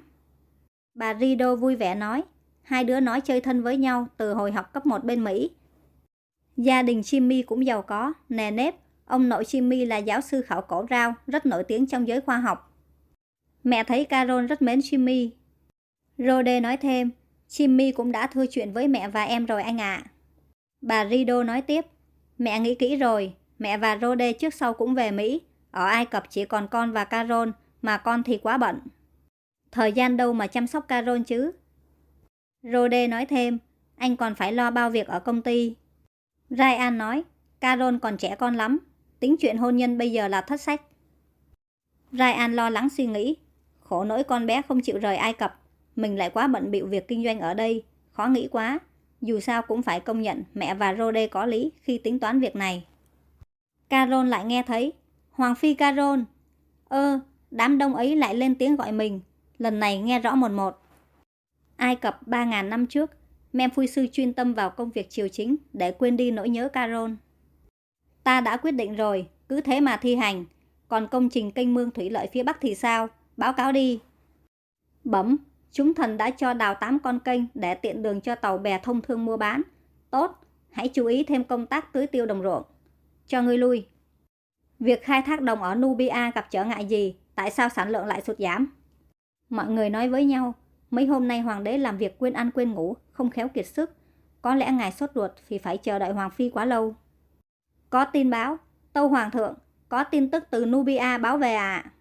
Bà Rido vui vẻ nói, hai đứa nói chơi thân với nhau từ hồi học cấp 1 bên Mỹ, Gia đình Jimmy cũng giàu có, nề nếp. Ông nội Jimmy là giáo sư khảo cổ rau, rất nổi tiếng trong giới khoa học. Mẹ thấy Carol rất mến Jimmy. Rode nói thêm, Jimmy cũng đã thưa chuyện với mẹ và em rồi anh ạ. Bà Rido nói tiếp, mẹ nghĩ kỹ rồi, mẹ và Rode trước sau cũng về Mỹ. Ở Ai Cập chỉ còn con và Carol, mà con thì quá bận. Thời gian đâu mà chăm sóc Carol chứ? Rode nói thêm, anh còn phải lo bao việc ở công ty. Ryan nói, Carol còn trẻ con lắm, tính chuyện hôn nhân bây giờ là thất sách. Ryan lo lắng suy nghĩ, khổ nỗi con bé không chịu rời Ai Cập, mình lại quá bận bịu việc kinh doanh ở đây, khó nghĩ quá. Dù sao cũng phải công nhận mẹ và Rode có lý khi tính toán việc này. Carol lại nghe thấy. Hoàng phi Carol. Ơ, đám đông ấy lại lên tiếng gọi mình. Lần này nghe rõ một một. Ai Cập 3.000 năm trước, sư chuyên tâm vào công việc triều chính để quên đi nỗi nhớ Carol. Ta đã quyết định rồi, cứ thế mà thi hành. Còn công trình kênh mương thủy lợi phía Bắc thì sao? Báo cáo đi. Bấm, chúng thần đã cho đào 8 con kênh để tiện đường cho tàu bè thông thương mua bán. Tốt, hãy chú ý thêm công tác tưới tiêu đồng ruộng. Cho ngươi lui. Việc khai thác đồng ở Nubia gặp trở ngại gì? Tại sao sản lượng lại sụt giảm? Mọi người nói với nhau, mấy hôm nay hoàng đế làm việc quên ăn quên ngủ, không khéo kiệt sức. Có lẽ ngài sốt ruột vì phải chờ đợi hoàng phi quá lâu. Có tin báo, tâu hoàng thượng, có tin tức từ Nubia báo về à?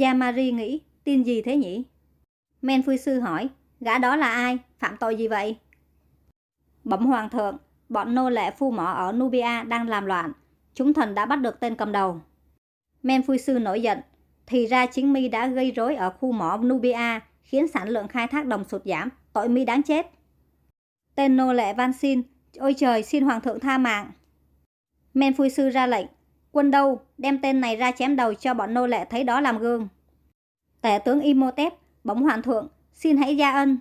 Yamari nghĩ, tin gì thế nhỉ? Men Phu Sư hỏi, gã đó là ai? Phạm tội gì vậy? Bẩm hoàng thượng, bọn nô lệ phu mỏ ở Nubia đang làm loạn. Chúng thần đã bắt được tên cầm đầu. Men Phu Sư nổi giận, thì ra chính mi đã gây rối ở khu mỏ Nubia, khiến sản lượng khai thác đồng sụt giảm, tội mi đáng chết. Tên nô lệ van xin, ôi trời xin hoàng thượng tha mạng. Men Phu Sư ra lệnh, quân đâu, đem tên này ra chém đầu cho bọn nô lệ thấy đó làm gương. Tể tướng Imhotep, bỗng hoàng thượng, xin hãy gia ân.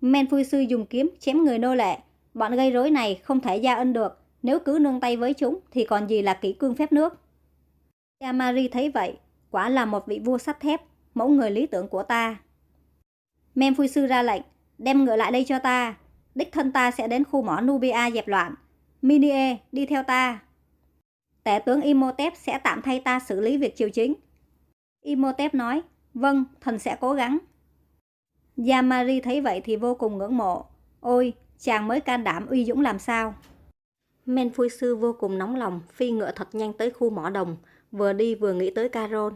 Men Phu Sư dùng kiếm chém người nô lệ, bọn gây rối này không thể gia ân được, nếu cứ nương tay với chúng thì còn gì là kỷ cương phép nước. Yamari thấy vậy, quả là một vị vua sắt thép, mẫu người lý tưởng của ta. Men Phu Sư ra lệnh, đem ngựa lại đây cho ta, đích thân ta sẽ đến khu mỏ Nubia dẹp loạn. Minie, đi theo ta. Tể tướng Imhotep sẽ tạm thay ta xử lý việc triều chính. Imhotep nói, vâng, thần sẽ cố gắng. Yamari thấy vậy thì vô cùng ngưỡng mộ. Ôi, chàng mới can đảm uy dũng làm sao. Men Phui Sư vô cùng nóng lòng, phi ngựa thật nhanh tới khu mỏ đồng, vừa đi vừa nghĩ tới Carol.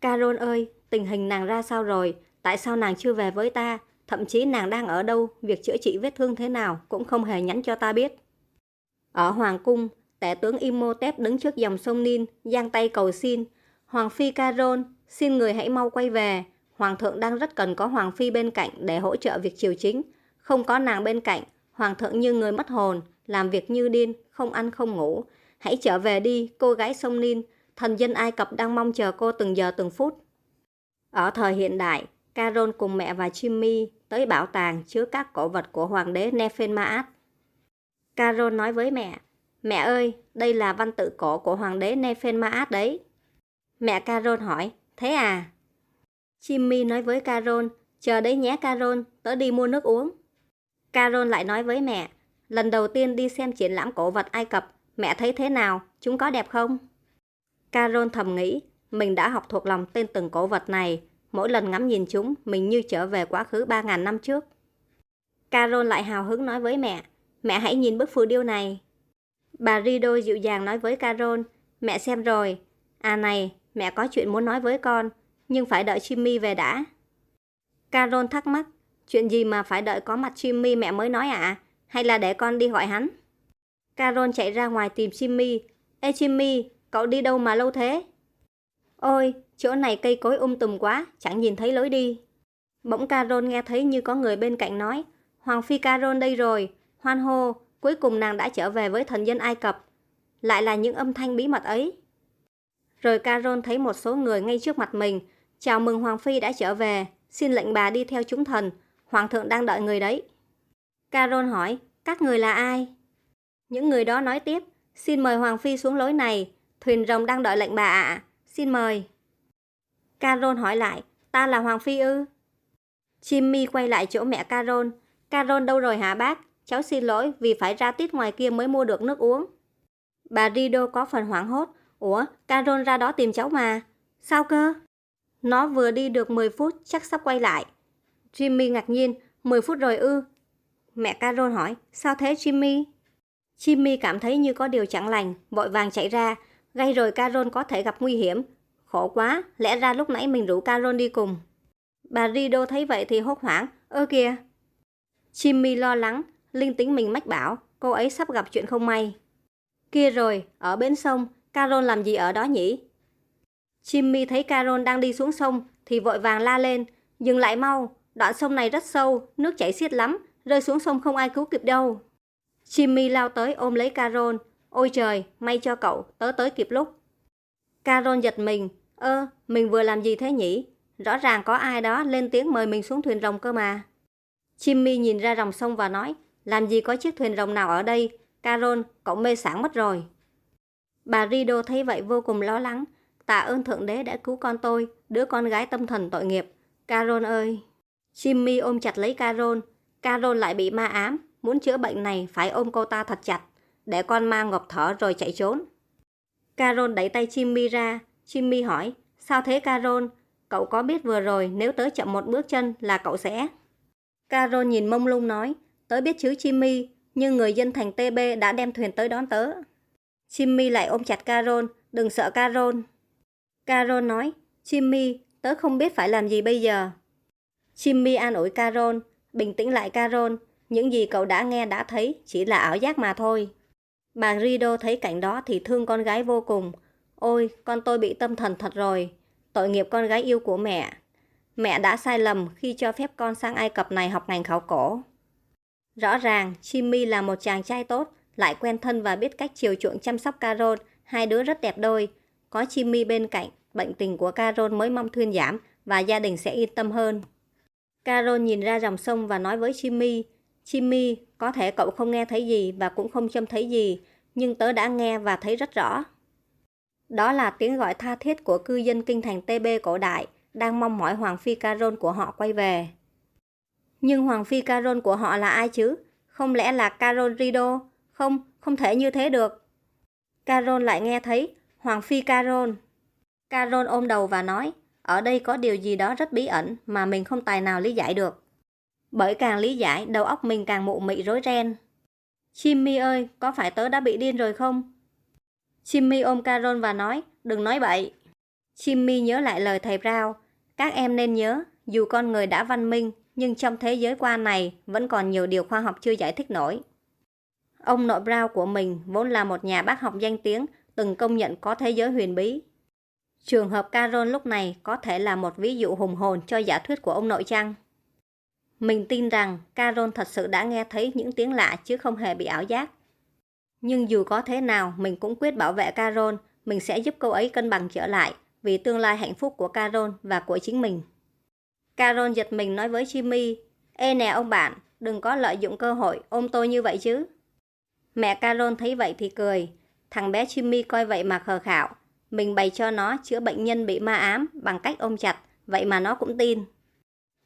Carol ơi, tình hình nàng ra sao rồi? Tại sao nàng chưa về với ta? Thậm chí nàng đang ở đâu, việc chữa trị vết thương thế nào cũng không hề nhắn cho ta biết. Ở Hoàng Cung, tể tướng Imhotep đứng trước dòng sông Nin, giang tay cầu xin. Hoàng Phi Caron, xin người hãy mau quay về. Hoàng thượng đang rất cần có Hoàng Phi bên cạnh để hỗ trợ việc triều chính. Không có nàng bên cạnh, Hoàng thượng như người mất hồn, làm việc như điên, không ăn không ngủ. Hãy trở về đi, cô gái sông Nin, thần dân Ai Cập đang mong chờ cô từng giờ từng phút. Ở thời hiện đại, Caron cùng mẹ và Jimmy tới bảo tàng chứa các cổ vật của hoàng đế Nefenmaat. Caron nói với mẹ, Mẹ ơi, đây là văn tự cổ của hoàng đế Nefenmaat đấy. Mẹ Caron hỏi, thế à? Jimmy nói với Caron, chờ đấy nhé Caron, tớ đi mua nước uống. Caron lại nói với mẹ, lần đầu tiên đi xem triển lãm cổ vật Ai Cập, mẹ thấy thế nào, chúng có đẹp không? Caron thầm nghĩ, mình đã học thuộc lòng tên từng cổ vật này, mỗi lần ngắm nhìn chúng, mình như trở về quá khứ 3.000 năm trước. Caron lại hào hứng nói với mẹ, mẹ hãy nhìn bức phù điêu này. Bà Rido dịu dàng nói với Caron, mẹ xem rồi. À này, mẹ có chuyện muốn nói với con, nhưng phải đợi Jimmy về đã. Caron thắc mắc, chuyện gì mà phải đợi có mặt Jimmy mẹ mới nói ạ? À? Hay là để con đi gọi hắn? Caron chạy ra ngoài tìm Jimmy. Ê Jimmy, cậu đi đâu mà lâu thế? Ôi, chỗ này cây cối um tùm quá, chẳng nhìn thấy lối đi. Bỗng Caron nghe thấy như có người bên cạnh nói, Hoàng Phi Caron đây rồi, hoan hô, cuối cùng nàng đã trở về với thần dân Ai Cập. Lại là những âm thanh bí mật ấy. Rồi Caron thấy một số người ngay trước mặt mình, chào mừng Hoàng Phi đã trở về, xin lệnh bà đi theo chúng thần, Hoàng thượng đang đợi người đấy. Caron hỏi, các người là ai? Những người đó nói tiếp, xin mời Hoàng Phi xuống lối này, thuyền rồng đang đợi lệnh bà ạ, xin mời. Caron hỏi lại, ta là Hoàng Phi ư? Jimmy quay lại chỗ mẹ Caron, Caron đâu rồi hả bác? Cháu xin lỗi vì phải ra tít ngoài kia mới mua được nước uống. Bà Rido có phần hoảng hốt. Ủa, Carol ra đó tìm cháu mà. Sao cơ? Nó vừa đi được 10 phút, chắc sắp quay lại. Jimmy ngạc nhiên, 10 phút rồi ư? Mẹ Carol hỏi, sao thế Jimmy? Jimmy cảm thấy như có điều chẳng lành, vội vàng chạy ra. Gây rồi Carol có thể gặp nguy hiểm. Khổ quá, lẽ ra lúc nãy mình rủ Carol đi cùng. Bà Rido thấy vậy thì hốt hoảng, ơ kìa. Jimmy lo lắng, linh tính mình mách bảo, cô ấy sắp gặp chuyện không may. Kia rồi, ở bên sông, Carol làm gì ở đó nhỉ? Jimmy thấy Carol đang đi xuống sông thì vội vàng la lên, dừng lại mau, đoạn sông này rất sâu, nước chảy xiết lắm, rơi xuống sông không ai cứu kịp đâu. Jimmy lao tới ôm lấy Carol, Ôi trời, may cho cậu, tớ tới kịp lúc. Carol giật mình. Ơ, mình vừa làm gì thế nhỉ? Rõ ràng có ai đó lên tiếng mời mình xuống thuyền rồng cơ mà. Jimmy nhìn ra dòng sông và nói, làm gì có chiếc thuyền rồng nào ở đây? Carol, cậu mê sảng mất rồi. Bà Rido thấy vậy vô cùng lo lắng. Tạ ơn Thượng Đế đã cứu con tôi, đứa con gái tâm thần tội nghiệp. Carol ơi! Jimmy ôm chặt lấy Carol. Carol lại bị ma ám, muốn chữa bệnh này phải ôm cô ta thật chặt, để con ma ngọc thở rồi chạy trốn. Carol đẩy tay Jimmy ra. Jimmy hỏi, sao thế Carol? Cậu có biết vừa rồi nếu tớ chậm một bước chân là cậu sẽ... Carol nhìn mông lung nói, tớ biết chứ Jimmy, nhưng người dân thành TB đã đem thuyền tới đón tớ. Jimmy lại ôm chặt Carol, đừng sợ Carol. Carol nói, Jimmy, tớ không biết phải làm gì bây giờ. Jimmy an ủi Carol, bình tĩnh lại Carol, những gì cậu đã nghe đã thấy chỉ là ảo giác mà thôi. Bà Rido thấy cảnh đó thì thương con gái vô cùng. Ôi, con tôi bị tâm thần thật rồi. Tội nghiệp con gái yêu của mẹ. Mẹ đã sai lầm khi cho phép con sang Ai Cập này học ngành khảo cổ. Rõ ràng, Jimmy là một chàng trai tốt, lại quen thân và biết cách chiều chuộng chăm sóc Carol. Hai đứa rất đẹp đôi. Có Jimmy bên cạnh, bệnh tình của Carol mới mong thuyên giảm và gia đình sẽ yên tâm hơn. Carol nhìn ra dòng sông và nói với Jimmy, Jimmy, có thể cậu không nghe thấy gì và cũng không trông thấy gì, nhưng tớ đã nghe và thấy rất rõ. Đó là tiếng gọi tha thiết của cư dân kinh thành TB cổ đại, đang mong mỏi Hoàng Phi Caron của họ quay về. Nhưng Hoàng Phi Caron của họ là ai chứ? Không lẽ là Caron Rido? Không, không thể như thế được. Carol lại nghe thấy Hoàng Phi Carol. Carol ôm đầu và nói, ở đây có điều gì đó rất bí ẩn mà mình không tài nào lý giải được. Bởi càng lý giải, đầu óc mình càng mụ mị rối ren. Jimmy ơi, có phải tớ đã bị điên rồi không? Jimmy ôm Carol và nói, đừng nói bậy. Jimmy nhớ lại lời thầy Brown. Các em nên nhớ, dù con người đã văn minh, nhưng trong thế giới qua này vẫn còn nhiều điều khoa học chưa giải thích nổi. Ông nội Brown của mình vốn là một nhà bác học danh tiếng, từng công nhận có thế giới huyền bí. Trường hợp Carol lúc này có thể là một ví dụ hùng hồn cho giả thuyết của ông nội chăng? Mình tin rằng Carol thật sự đã nghe thấy những tiếng lạ chứ không hề bị ảo giác. Nhưng dù có thế nào, mình cũng quyết bảo vệ Carol, mình sẽ giúp cô ấy cân bằng trở lại vì tương lai hạnh phúc của Carol và của chính mình. Carol giật mình nói với Jimmy, Ê nè ông bạn, đừng có lợi dụng cơ hội ôm tôi như vậy chứ. Mẹ Carol thấy vậy thì cười, thằng bé Jimmy coi vậy mà khờ khảo. Mình bày cho nó chữa bệnh nhân bị ma ám bằng cách ôm chặt, vậy mà nó cũng tin.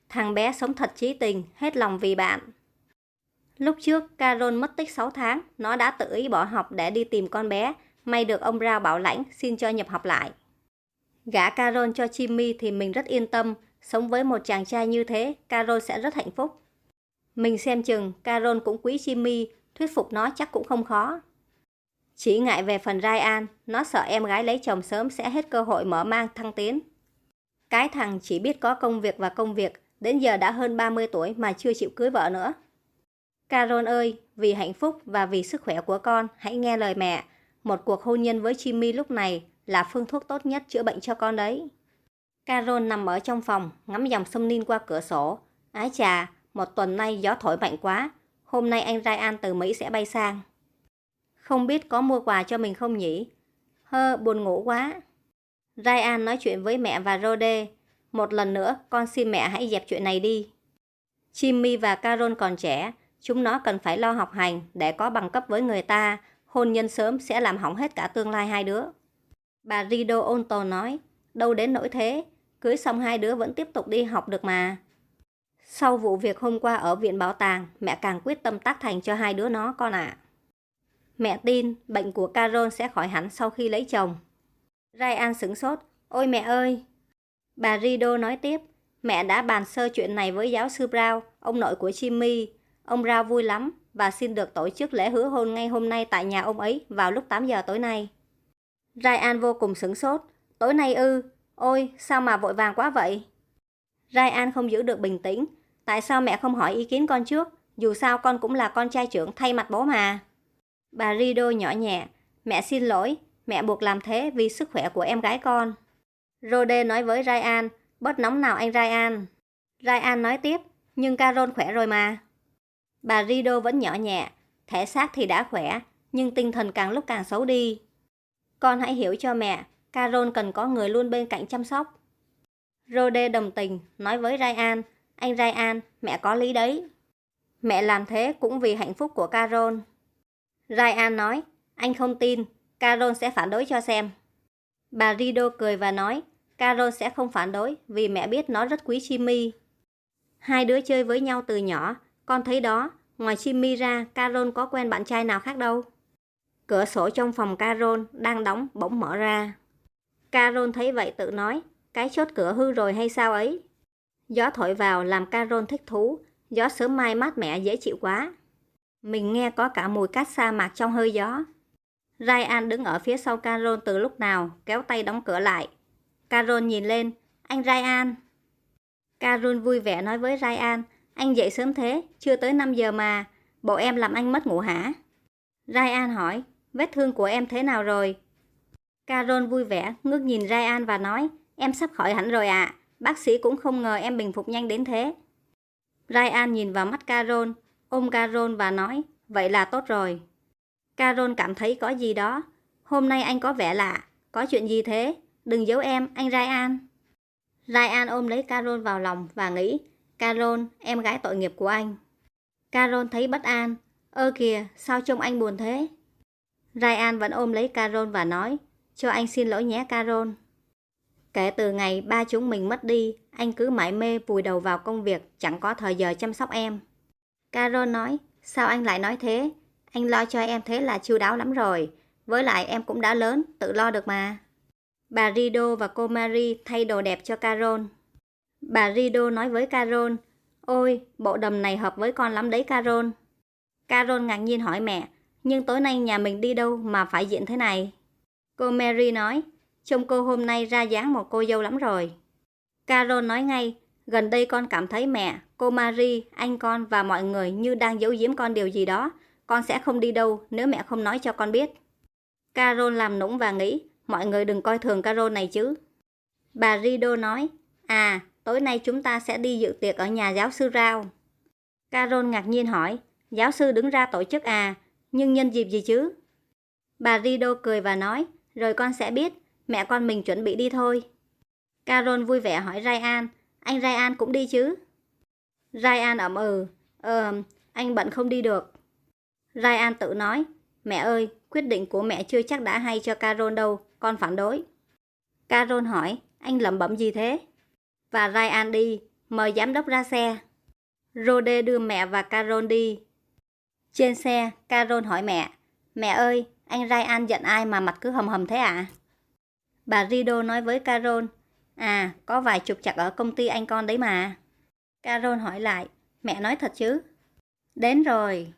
Thằng bé sống thật trí tình, hết lòng vì bạn. Lúc trước, Carol mất tích 6 tháng, nó đã tự ý bỏ học để đi tìm con bé, may được ông Rao bảo lãnh xin cho nhập học lại. Gả Carol cho Jimmy thì mình rất yên tâm, sống với một chàng trai như thế, Carol sẽ rất hạnh phúc. Mình xem chừng, Carol cũng quý Jimmy, thuyết phục nó chắc cũng không khó. Chỉ ngại về phần Ryan, nó sợ em gái lấy chồng sớm sẽ hết cơ hội mở mang thăng tiến. Cái thằng chỉ biết có công việc và công việc, đến giờ đã hơn 30 tuổi mà chưa chịu cưới vợ nữa. Carol ơi, vì hạnh phúc và vì sức khỏe của con, hãy nghe lời mẹ. Một cuộc hôn nhân với Jimmy lúc này là phương thuốc tốt nhất chữa bệnh cho con đấy. Carol nằm ở trong phòng, ngắm dòng sông Ninh qua cửa sổ. Ái chà, một tuần nay gió thổi mạnh quá. Hôm nay anh Ryan từ Mỹ sẽ bay sang. Không biết có mua quà cho mình không nhỉ? Hơ, buồn ngủ quá. Ryan nói chuyện với mẹ và Rode. Một lần nữa, con xin mẹ hãy dẹp chuyện này đi. Jimmy và Carol còn trẻ, chúng nó cần phải lo học hành để có bằng cấp với người ta. Hôn nhân sớm sẽ làm hỏng hết cả tương lai hai đứa. Bà Rido ôn tồn nói, đâu đến nỗi thế, cưới xong hai đứa vẫn tiếp tục đi học được mà. Sau vụ việc hôm qua ở viện bảo tàng, mẹ càng quyết tâm tác thành cho hai đứa nó con ạ. Mẹ tin bệnh của Carol sẽ khỏi hẳn sau khi lấy chồng. Ryan sửng sốt, ôi mẹ ơi! Bà Rido nói tiếp, mẹ đã bàn sơ chuyện này với giáo sư Brown, ông nội của Jimmy. Ông Brown vui lắm và xin được tổ chức lễ hứa hôn ngay hôm nay tại nhà ông ấy vào lúc 8 giờ tối nay. Ryan vô cùng sửng sốt. Tối nay ư? Ôi, sao mà vội vàng quá vậy? Ryan không giữ được bình tĩnh. Tại sao mẹ không hỏi ý kiến con trước? Dù sao con cũng là con trai trưởng thay mặt bố mà. Bà Rido nhỏ nhẹ. Mẹ xin lỗi, mẹ buộc làm thế vì sức khỏe của em gái con. Rode nói với Ryan, bớt nóng nào anh Ryan. Ryan nói tiếp, nhưng Carol khỏe rồi mà. Bà Rido vẫn nhỏ nhẹ, thể xác thì đã khỏe, nhưng tinh thần càng lúc càng xấu đi. Con hãy hiểu cho mẹ, Carol cần có người luôn bên cạnh chăm sóc. Rode đồng tình, nói với Ryan, anh Ryan, mẹ có lý đấy. Mẹ làm thế cũng vì hạnh phúc của Carol. Ryan nói, anh không tin, Carol sẽ phản đối cho xem. Bà Rido cười và nói, Carol sẽ không phản đối vì mẹ biết nó rất quý Jimmy. Hai đứa chơi với nhau từ nhỏ, con thấy đó, ngoài Jimmy ra, Carol có quen bạn trai nào khác đâu. Cửa sổ trong phòng Carol đang đóng bỗng mở ra. Carol thấy vậy tự nói, cái chốt cửa hư rồi hay sao ấy? Gió thổi vào làm Carol thích thú, gió sớm mai mát mẻ dễ chịu quá. Mình nghe có cả mùi cát sa mạc trong hơi gió. Ryan đứng ở phía sau Carol từ lúc nào, kéo tay đóng cửa lại. Carol nhìn lên, anh Ryan. Carol vui vẻ nói với Ryan, anh dậy sớm thế, chưa tới 5 giờ mà, bộ em làm anh mất ngủ hả? Ryan hỏi, vết thương của em thế nào rồi? Carol vui vẻ, ngước nhìn Ryan và nói, em sắp khỏi hẳn rồi ạ, à bác sĩ cũng không ngờ em bình phục nhanh đến thế. Ryan nhìn vào mắt Carol, ôm Carol và nói, vậy là tốt rồi. Carol cảm thấy có gì đó. Hôm nay anh có vẻ lạ. Có chuyện gì thế? Đừng giấu em, anh Ryan. Ryan ôm lấy Carol vào lòng và nghĩ, Carol, em gái tội nghiệp của anh. Carol thấy bất an. Ơ kìa, sao trông anh buồn thế? Ryan vẫn ôm lấy Carol và nói, cho anh xin lỗi nhé Carol. Kể từ ngày ba chúng mình mất đi, anh cứ mãi mê vùi đầu vào công việc, chẳng có thời giờ chăm sóc em. Carol nói, sao anh lại nói thế? Anh lo cho em thế là chu đáo lắm rồi. Với lại em cũng đã lớn, tự lo được mà. Bà Rido và cô Marie thay đồ đẹp cho Carol. Bà Rido nói với Carol, Ôi, bộ đầm này hợp với con lắm đấy Carol. Carol ngạc nhiên hỏi mẹ, nhưng tối nay nhà mình đi đâu mà phải diện thế này? Cô Mary nói, trông cô hôm nay ra dáng một cô dâu lắm rồi. Carol nói ngay, gần đây con cảm thấy mẹ, cô Marie, anh con và mọi người như đang giấu giếm con điều gì đó, con sẽ không đi đâu nếu mẹ không nói cho con biết. Carol làm nũng và nghĩ, mọi người đừng coi thường Carol này chứ. Bà Rido nói, à, tối nay chúng ta sẽ đi dự tiệc ở nhà giáo sư Rao. Carol ngạc nhiên hỏi, giáo sư đứng ra tổ chức à, nhưng nhân dịp gì chứ? Bà Rido cười và nói, rồi con sẽ biết, mẹ con mình chuẩn bị đi thôi. Carol vui vẻ hỏi Ryan, anh Ryan cũng đi chứ? Ryan ẩm ừ, ờ, anh bận không đi được. Ryan tự nói, mẹ ơi, quyết định của mẹ chưa chắc đã hay cho Carol đâu, con phản đối. Carol hỏi, anh lẩm bẩm gì thế? Và Ryan đi, mời giám đốc ra xe. Rode đưa mẹ và Carol đi. Trên xe, Carol hỏi mẹ, mẹ ơi, anh Ryan giận ai mà mặt cứ hầm hầm thế ạ? À? Bà Rido nói với Carol, à, có vài chục chặt ở công ty anh con đấy mà. Carol hỏi lại, mẹ nói thật chứ? Đến rồi.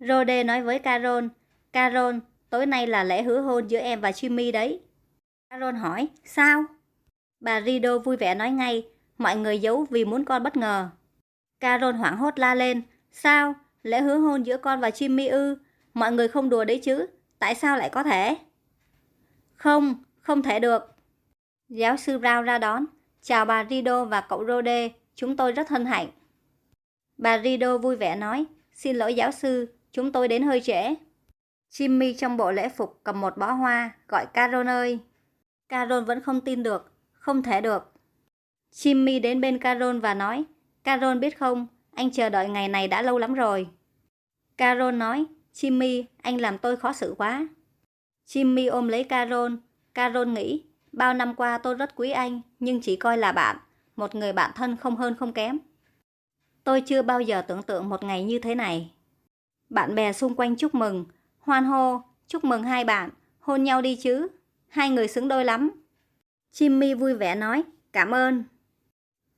Rode nói với Carol, Carol, tối nay là lễ hứa hôn giữa em và Jimmy đấy. Carol hỏi, sao? Bà Rido vui vẻ nói ngay, mọi người giấu vì muốn con bất ngờ. Carol hoảng hốt la lên, sao? Lễ hứa hôn giữa con và Jimmy ư? Mọi người không đùa đấy chứ, tại sao lại có thể? Không, không thể được. Giáo sư Brown ra đón, chào bà Rido và cậu Rode, chúng tôi rất hân hạnh. Bà Rido vui vẻ nói, xin lỗi giáo sư, Chúng tôi đến hơi trễ. Jimmy trong bộ lễ phục cầm một bó hoa, gọi Carol ơi. Carol vẫn không tin được, không thể được. Jimmy đến bên Carol và nói, Carol biết không, anh chờ đợi ngày này đã lâu lắm rồi. Carol nói, Jimmy, anh làm tôi khó xử quá. Jimmy ôm lấy Carol. Carol nghĩ, bao năm qua tôi rất quý anh, nhưng chỉ coi là bạn, một người bạn thân không hơn không kém. Tôi chưa bao giờ tưởng tượng một ngày như thế này. Bạn bè xung quanh chúc mừng, hoan hô, chúc mừng hai bạn, hôn nhau đi chứ. Hai người xứng đôi lắm. Jimmy vui vẻ nói, cảm ơn.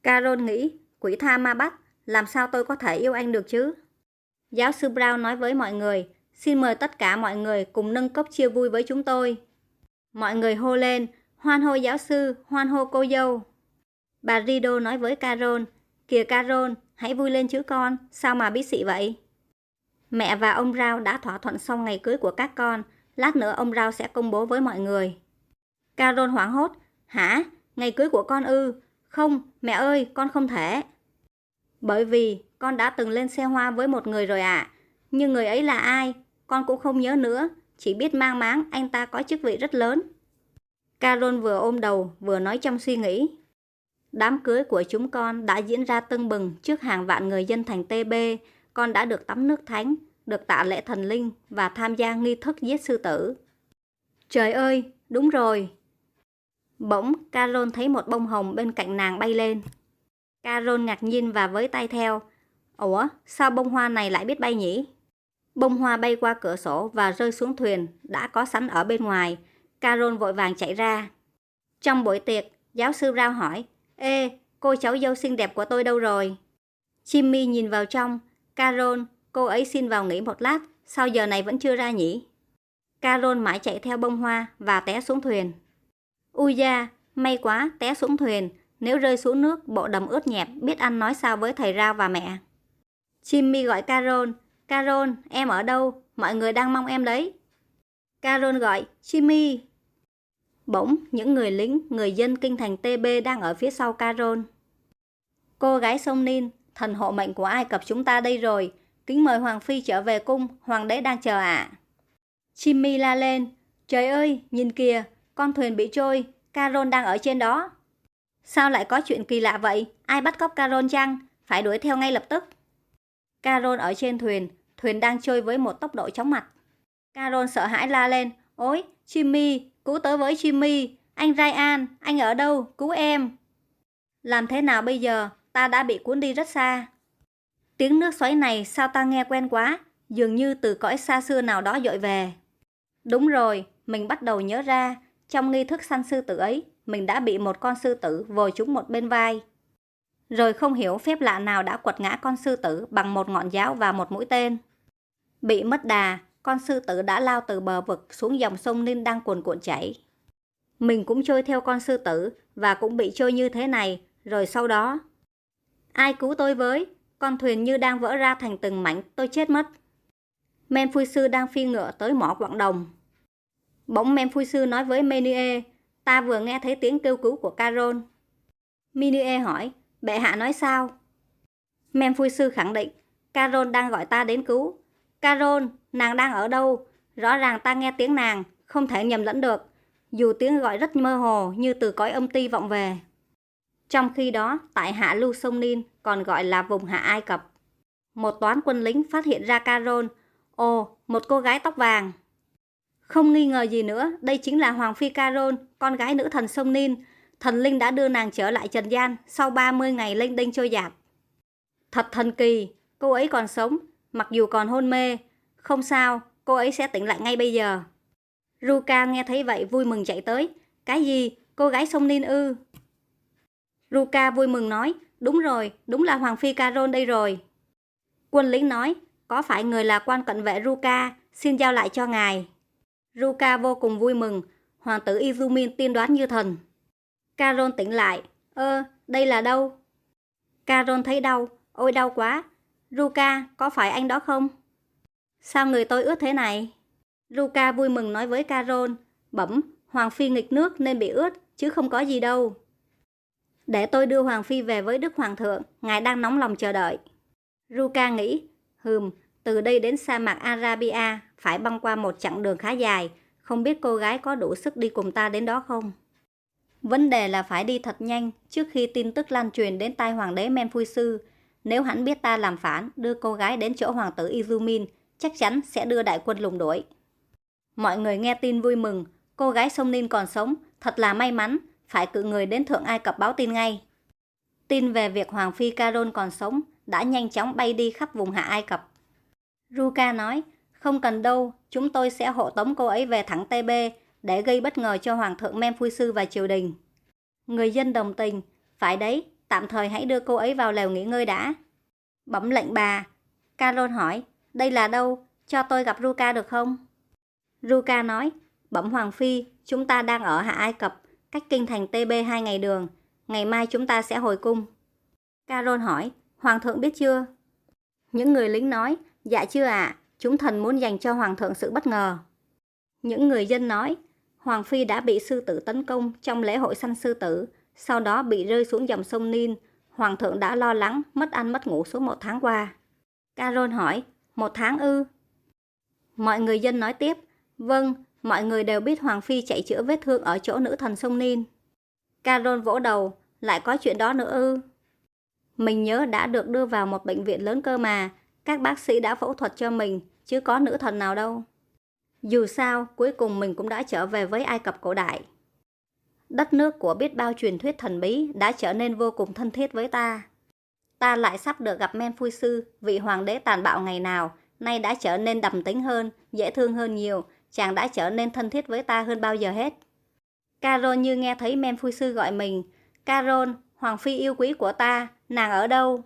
Carol nghĩ, quỷ tha ma bắt, làm sao tôi có thể yêu anh được chứ? Giáo sư Brown nói với mọi người, xin mời tất cả mọi người cùng nâng cốc chia vui với chúng tôi. Mọi người hô lên, hoan hô giáo sư, hoan hô cô dâu. Bà Rido nói với Carol, kìa Carol, hãy vui lên chứ con, sao mà biết xị vậy? Mẹ và ông Rao đã thỏa thuận xong ngày cưới của các con, lát nữa ông Rao sẽ công bố với mọi người. Carol hoảng hốt, hả? Ngày cưới của con ư? Không, mẹ ơi, con không thể. Bởi vì con đã từng lên xe hoa với một người rồi ạ. À. Nhưng người ấy là ai? con cũng không nhớ nữa, chỉ biết mang máng anh ta có chức vị rất lớn. Carol vừa ôm đầu vừa nói trong suy nghĩ. Đám cưới của chúng con đã diễn ra tưng bừng trước hàng vạn người dân thành TB. Con đã được tắm nước thánh, được tạ lễ thần linh và tham gia nghi thức giết sư tử. Trời ơi, đúng rồi. Bỗng, Carol thấy một bông hồng bên cạnh nàng bay lên. Carol ngạc nhiên và với tay theo. Ủa, sao bông hoa này lại biết bay nhỉ? Bông hoa bay qua cửa sổ và rơi xuống thuyền đã có sẵn ở bên ngoài. Carol vội vàng chạy ra. Trong buổi tiệc, giáo sư Rao hỏi, Ê, cô cháu dâu xinh đẹp của tôi đâu rồi? Jimmy nhìn vào trong. Carol, cô ấy xin vào nghỉ một lát, sao giờ này vẫn chưa ra nhỉ? Carol mãi chạy theo bông hoa và té xuống thuyền. Ui da, may quá, té xuống thuyền. Nếu rơi xuống nước, bộ đầm ướt nhẹp, biết ăn nói sao với thầy Rao và mẹ. Jimmy gọi Carol. Carol, em ở đâu? Mọi người đang mong em đấy. Carol gọi, Jimmy. Bỗng, những người lính, người dân kinh thành TB đang ở phía sau Carol. Cô gái sông Nin, thần hộ mệnh của Ai Cập chúng ta đây rồi. Kính mời Hoàng Phi trở về cung, Hoàng đế đang chờ ạ. À. Jimmy la lên, trời ơi, nhìn kìa, con thuyền bị trôi, Carol đang ở trên đó. Sao lại có chuyện kỳ lạ vậy? Ai bắt cóc Carol chăng? Phải đuổi theo ngay lập tức. Carol ở trên thuyền, thuyền đang trôi với một tốc độ chóng mặt. Carol sợ hãi la lên, ôi, Jimmy, cứu tới với Jimmy, anh Ryan, anh ở đâu, cứu em. Làm thế nào bây giờ, ta đã bị cuốn đi rất xa. Tiếng nước xoáy này sao ta nghe quen quá, dường như từ cõi xa xưa nào đó dội về. Đúng rồi, mình bắt đầu nhớ ra, trong nghi thức săn sư tử ấy, mình đã bị một con sư tử vồ trúng một bên vai. Rồi không hiểu phép lạ nào đã quật ngã con sư tử bằng một ngọn giáo và một mũi tên. Bị mất đà, con sư tử đã lao từ bờ vực xuống dòng sông Ninh đang cuồn cuộn chảy. Mình cũng trôi theo con sư tử và cũng bị trôi như thế này, rồi sau đó... Ai cứu tôi với? Con thuyền như đang vỡ ra thành từng mảnh, tôi chết mất. Men Phui Sư đang phi ngựa tới mỏ quảng đồng. Bỗng Men Phui Sư nói với Menie, ta vừa nghe thấy tiếng kêu cứu của Carol. Menie hỏi, bệ hạ nói sao? Men Sư khẳng định, Carol đang gọi ta đến cứu. Carol, nàng đang ở đâu? Rõ ràng ta nghe tiếng nàng, không thể nhầm lẫn được. Dù tiếng gọi rất mơ hồ như từ cõi âm ti vọng về. Trong khi đó, tại hạ Lưu Sông Nin, còn gọi là vùng hạ Ai Cập, một toán quân lính phát hiện ra Carol. Ồ, một cô gái tóc vàng. Không nghi ngờ gì nữa, đây chính là Hoàng Phi Carol, con gái nữ thần sông Nin. Thần linh đã đưa nàng trở lại trần gian sau 30 ngày lênh đênh trôi dạt. Thật thần kỳ, cô ấy còn sống, mặc dù còn hôn mê. Không sao, cô ấy sẽ tỉnh lại ngay bây giờ. Ruka nghe thấy vậy vui mừng chạy tới. Cái gì? Cô gái sông Nin ư? Ruka vui mừng nói, đúng rồi, đúng là Hoàng Phi Caron đây rồi. Quân lính nói, có phải người là quan cận vệ Ruka, xin giao lại cho ngài. Ruka vô cùng vui mừng, hoàng tử Izumin tiên đoán như thần. Caron tỉnh lại, ơ, đây là đâu? Caron thấy đau, ôi đau quá. Ruka, có phải anh đó không? Sao người tôi ướt thế này? Ruka vui mừng nói với Caron, bẩm, Hoàng Phi nghịch nước nên bị ướt, chứ không có gì đâu. Để tôi đưa Hoàng Phi về với Đức Hoàng thượng, ngài đang nóng lòng chờ đợi. Ruka nghĩ, hừm, từ đây đến sa mạc Arabia phải băng qua một chặng đường khá dài, không biết cô gái có đủ sức đi cùng ta đến đó không? Vấn đề là phải đi thật nhanh trước khi tin tức lan truyền đến tai hoàng đế Menfui Sư. Nếu hắn biết ta làm phản, đưa cô gái đến chỗ hoàng tử Izumin, chắc chắn sẽ đưa đại quân lùng đuổi. Mọi người nghe tin vui mừng, cô gái sông Ninh còn sống, thật là may mắn, phải cử người đến Thượng Ai Cập báo tin ngay. Tin về việc Hoàng Phi Caron còn sống đã nhanh chóng bay đi khắp vùng hạ Ai Cập. Ruka nói, không cần đâu, chúng tôi sẽ hộ tống cô ấy về thẳng TB để gây bất ngờ cho Hoàng thượng Memphui Sư và triều đình. Người dân đồng tình, phải đấy, tạm thời hãy đưa cô ấy vào lều nghỉ ngơi đã. Bấm lệnh bà. carol hỏi, đây là đâu? Cho tôi gặp Ruka được không? Ruka nói, bẩm Hoàng Phi, chúng ta đang ở Hạ Ai Cập, cách kinh thành TB hai ngày đường. Ngày mai chúng ta sẽ hồi cung. Carol hỏi, Hoàng thượng biết chưa? Những người lính nói, dạ chưa ạ, chúng thần muốn dành cho Hoàng thượng sự bất ngờ. Những người dân nói, Hoàng Phi đã bị sư tử tấn công trong lễ hội săn sư tử, sau đó bị rơi xuống dòng sông Nin. Hoàng thượng đã lo lắng, mất ăn mất ngủ suốt một tháng qua. Carol hỏi, một tháng ư? Mọi người dân nói tiếp, vâng, mọi người đều biết Hoàng Phi chạy chữa vết thương ở chỗ nữ thần sông Nin. Carol vỗ đầu, lại có chuyện đó nữa ư. Mình nhớ đã được đưa vào một bệnh viện lớn cơ mà, các bác sĩ đã phẫu thuật cho mình, chứ có nữ thần nào đâu. Dù sao, cuối cùng mình cũng đã trở về với Ai Cập cổ đại. Đất nước của biết bao truyền thuyết thần bí đã trở nên vô cùng thân thiết với ta. Ta lại sắp được gặp Men Phui Sư, vị hoàng đế tàn bạo ngày nào, nay đã trở nên đầm tính hơn, dễ thương hơn nhiều, chàng đã trở nên thân thiết với ta hơn bao giờ hết. Carol như nghe thấy Men Phui Sư gọi mình, Carol, hoàng phi yêu quý của ta, nàng ở đâu?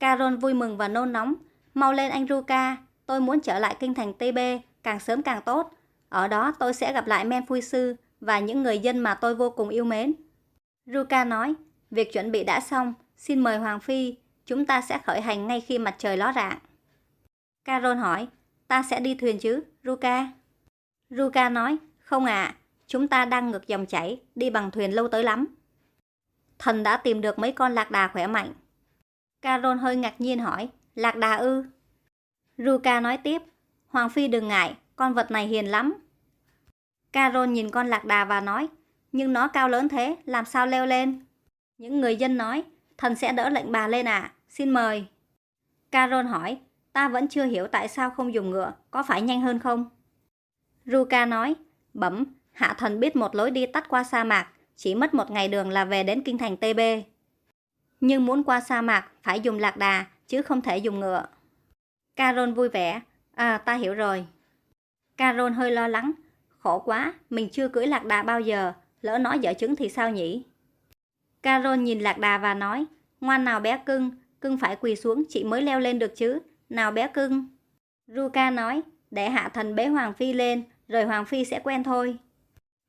Carol vui mừng và nôn nóng, mau lên anh Ruka, tôi muốn trở lại kinh thành TB, càng sớm càng tốt. Ở đó tôi sẽ gặp lại Men Phui Sư và những người dân mà tôi vô cùng yêu mến. Ruka nói, việc chuẩn bị đã xong, xin mời Hoàng Phi, chúng ta sẽ khởi hành ngay khi mặt trời ló rạng. Carol hỏi, ta sẽ đi thuyền chứ, Ruka? Ruka nói, không ạ, chúng ta đang ngược dòng chảy, đi bằng thuyền lâu tới lắm. Thần đã tìm được mấy con lạc đà khỏe mạnh. Carol hơi ngạc nhiên hỏi, lạc đà ư? Ruka nói tiếp, Hoàng Phi đừng ngại, con vật này hiền lắm. Carol nhìn con lạc đà và nói, nhưng nó cao lớn thế, làm sao leo lên? Những người dân nói, thần sẽ đỡ lệnh bà lên ạ, xin mời. Carol hỏi, ta vẫn chưa hiểu tại sao không dùng ngựa, có phải nhanh hơn không? Ruka nói, bẩm, hạ thần biết một lối đi tắt qua sa mạc, chỉ mất một ngày đường là về đến kinh thành TB. Nhưng muốn qua sa mạc phải dùng lạc đà, chứ không thể dùng ngựa. Carol vui vẻ, à ta hiểu rồi. Carol hơi lo lắng, khổ quá, mình chưa cưỡi lạc đà bao giờ, lỡ nó dở trứng thì sao nhỉ? Carol nhìn lạc đà và nói, ngoan nào bé cưng, cưng phải quỳ xuống chị mới leo lên được chứ, nào bé cưng. Ruka nói, để hạ thần bế Hoàng Phi lên, rồi Hoàng Phi sẽ quen thôi.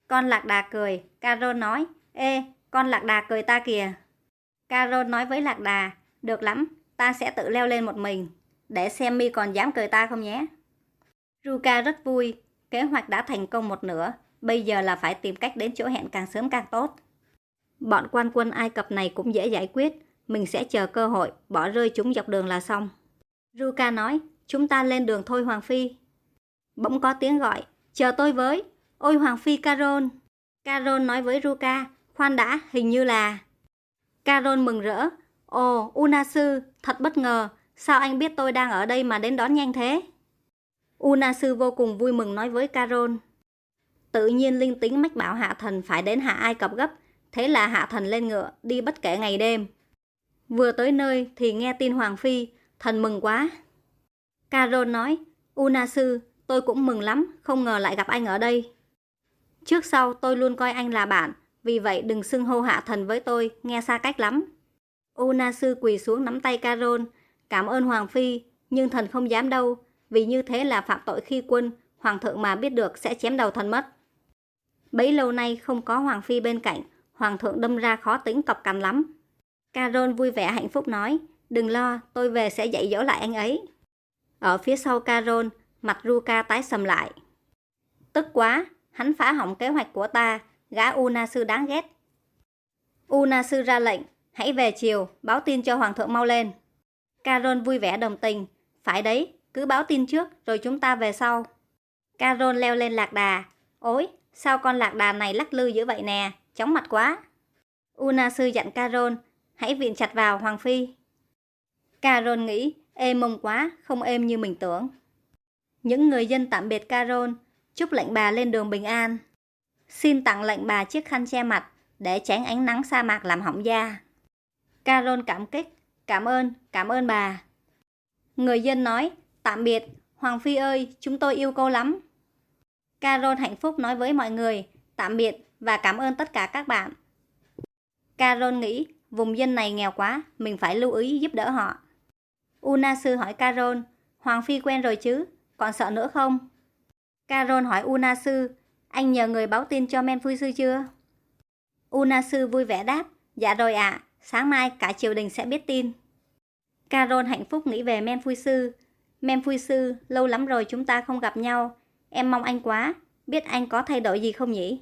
Con lạc đà cười, Carol nói, ê, con lạc đà cười ta kìa. Carol nói với lạc đà, được lắm, ta sẽ tự leo lên một mình, để xem mi còn dám cười ta không nhé. Ruka rất vui, kế hoạch đã thành công một nửa, bây giờ là phải tìm cách đến chỗ hẹn càng sớm càng tốt. Bọn quan quân Ai Cập này cũng dễ giải quyết, mình sẽ chờ cơ hội, bỏ rơi chúng dọc đường là xong. Ruka nói, chúng ta lên đường thôi Hoàng Phi. Bỗng có tiếng gọi, chờ tôi với, ôi Hoàng Phi Carol. Carol nói với Ruka, khoan đã, hình như là... Carol mừng rỡ, ồ, Unasu, thật bất ngờ, sao anh biết tôi đang ở đây mà đến đón nhanh thế? Unasu vô cùng vui mừng nói với Carol. Tự nhiên linh tính mách bảo Hạ Thần phải đến Hạ Ai Cập gấp, thế là Hạ Thần lên ngựa, đi bất kể ngày đêm. Vừa tới nơi thì nghe tin Hoàng Phi, thần mừng quá. Carol nói, Unasu, tôi cũng mừng lắm, không ngờ lại gặp anh ở đây. Trước sau tôi luôn coi anh là bạn, vì vậy đừng xưng hô hạ thần với tôi, nghe xa cách lắm. Unasu quỳ xuống nắm tay Carol, cảm ơn Hoàng Phi, nhưng thần không dám đâu, vì như thế là phạm tội khi quân, Hoàng thượng mà biết được sẽ chém đầu thần mất. Bấy lâu nay không có Hoàng Phi bên cạnh, Hoàng thượng đâm ra khó tính cọc cằn lắm. Carol vui vẻ hạnh phúc nói, đừng lo, tôi về sẽ dạy dỗ lại anh ấy. Ở phía sau Carol, mặt Ruka tái sầm lại. Tức quá, hắn phá hỏng kế hoạch của ta, gã Unasu đáng ghét. Unasu ra lệnh, hãy về chiều, báo tin cho Hoàng thượng mau lên. Carol vui vẻ đồng tình, phải đấy, cứ báo tin trước rồi chúng ta về sau. Carol leo lên lạc đà, ôi, sao con lạc đà này lắc lư dữ vậy nè, chóng mặt quá. Una sư dặn Carol, hãy viện chặt vào Hoàng Phi. Carol nghĩ, êm mông quá, không êm như mình tưởng. Những người dân tạm biệt Carol, chúc lệnh bà lên đường bình an. Xin tặng lệnh bà chiếc khăn che mặt để tránh ánh nắng sa mạc làm hỏng da. Carol cảm kích, cảm ơn, cảm ơn bà. Người dân nói, tạm biệt, Hoàng Phi ơi, chúng tôi yêu cô lắm. Carol hạnh phúc nói với mọi người, tạm biệt và cảm ơn tất cả các bạn. Carol nghĩ, vùng dân này nghèo quá, mình phải lưu ý giúp đỡ họ. Una sư hỏi Carol, Hoàng Phi quen rồi chứ, còn sợ nữa không? Carol hỏi Una sư, anh nhờ người báo tin cho Men Phui sư chưa? Una sư vui vẻ đáp, dạ rồi ạ, sáng mai cả triều đình sẽ biết tin. Carol hạnh phúc nghĩ về Men Phui sư. Men Phui sư, lâu lắm rồi chúng ta không gặp nhau, em mong anh quá, biết anh có thay đổi gì không nhỉ?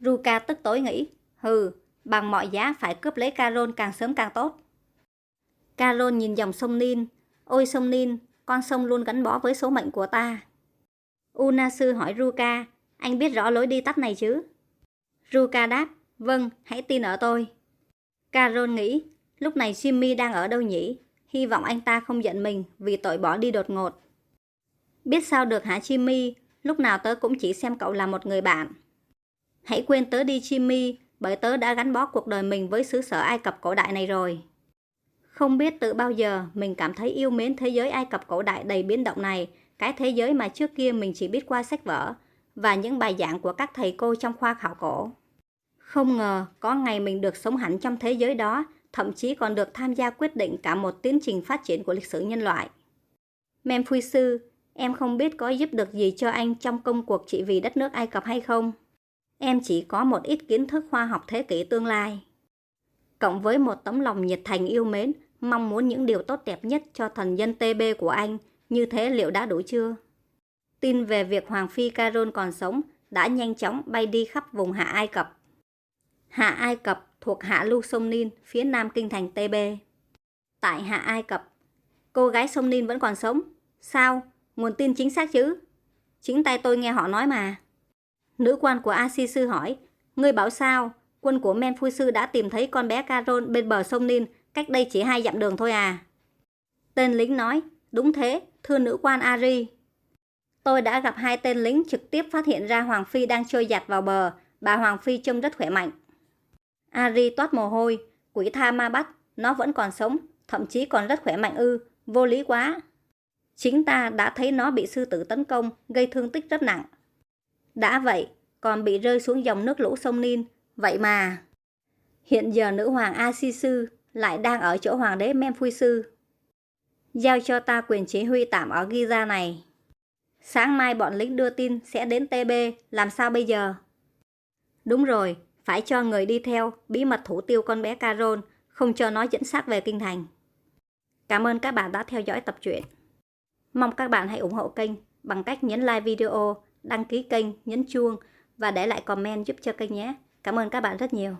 Ruka tức tối nghĩ, hừ, bằng mọi giá phải cướp lấy Carol càng sớm càng tốt. Carol nhìn dòng sông Nin, ôi sông Nin, con sông luôn gắn bó với số mệnh của ta. Unasu hỏi Ruka, anh biết rõ lối đi tắt này chứ? Ruka đáp, vâng, hãy tin ở tôi. Carol nghĩ, lúc này Jimmy đang ở đâu nhỉ? Hy vọng anh ta không giận mình vì tội bỏ đi đột ngột. Biết sao được hả Jimmy, lúc nào tớ cũng chỉ xem cậu là một người bạn. Hãy quên tớ đi Jimmy, bởi tớ đã gắn bó cuộc đời mình với xứ sở Ai Cập cổ đại này rồi. Không biết từ bao giờ mình cảm thấy yêu mến thế giới Ai Cập cổ đại đầy biến động này, cái thế giới mà trước kia mình chỉ biết qua sách vở và những bài giảng của các thầy cô trong khoa khảo cổ. Không ngờ có ngày mình được sống hẳn trong thế giới đó, thậm chí còn được tham gia quyết định cả một tiến trình phát triển của lịch sử nhân loại. Memphui sư, em không biết có giúp được gì cho anh trong công cuộc trị vì đất nước Ai Cập hay không? Em chỉ có một ít kiến thức khoa học thế kỷ tương lai. Cộng với một tấm lòng nhiệt thành yêu mến, mong muốn những điều tốt đẹp nhất cho thần dân TB của anh, như thế liệu đã đủ chưa? Tin về việc Hoàng Phi Caron còn sống đã nhanh chóng bay đi khắp vùng Hạ Ai Cập. Hạ Ai Cập thuộc Hạ Lưu Sông Nin, phía nam kinh thành TB. Tại Hạ Ai Cập, cô gái sông Nin vẫn còn sống. Sao? Nguồn tin chính xác chứ? Chính tay tôi nghe họ nói mà. Nữ quan của A Si Sư hỏi, ngươi bảo sao? Quân của Men Phu Sư đã tìm thấy con bé Caron bên bờ sông Nin, cách đây chỉ hai dặm đường thôi à? Tên lính nói, đúng thế, thưa nữ quan Ari. Tôi đã gặp hai tên lính trực tiếp phát hiện ra Hoàng Phi đang trôi giặt vào bờ, bà Hoàng Phi trông rất khỏe mạnh. Ari toát mồ hôi, quỷ tha ma bắt, nó vẫn còn sống, thậm chí còn rất khỏe mạnh ư, vô lý quá. Chính ta đã thấy nó bị sư tử tấn công, gây thương tích rất nặng. Đã vậy, còn bị rơi xuống dòng nước lũ sông Nin, vậy mà. Hiện giờ nữ hoàng A Si Sư lại đang ở chỗ hoàng đế Memphis sư Giao cho ta quyền chỉ huy tạm ở Giza này. Sáng mai bọn lính đưa tin sẽ đến TB, làm sao bây giờ? Đúng rồi, phải cho người đi theo, bí mật thủ tiêu con bé Carol, không cho nó dẫn xác về kinh thành. Cảm ơn các bạn đã theo dõi tập truyện. Mong các bạn hãy ủng hộ kênh bằng cách nhấn like video, đăng ký kênh, nhấn chuông và để lại comment giúp cho kênh nhé. Cảm ơn các bạn rất nhiều.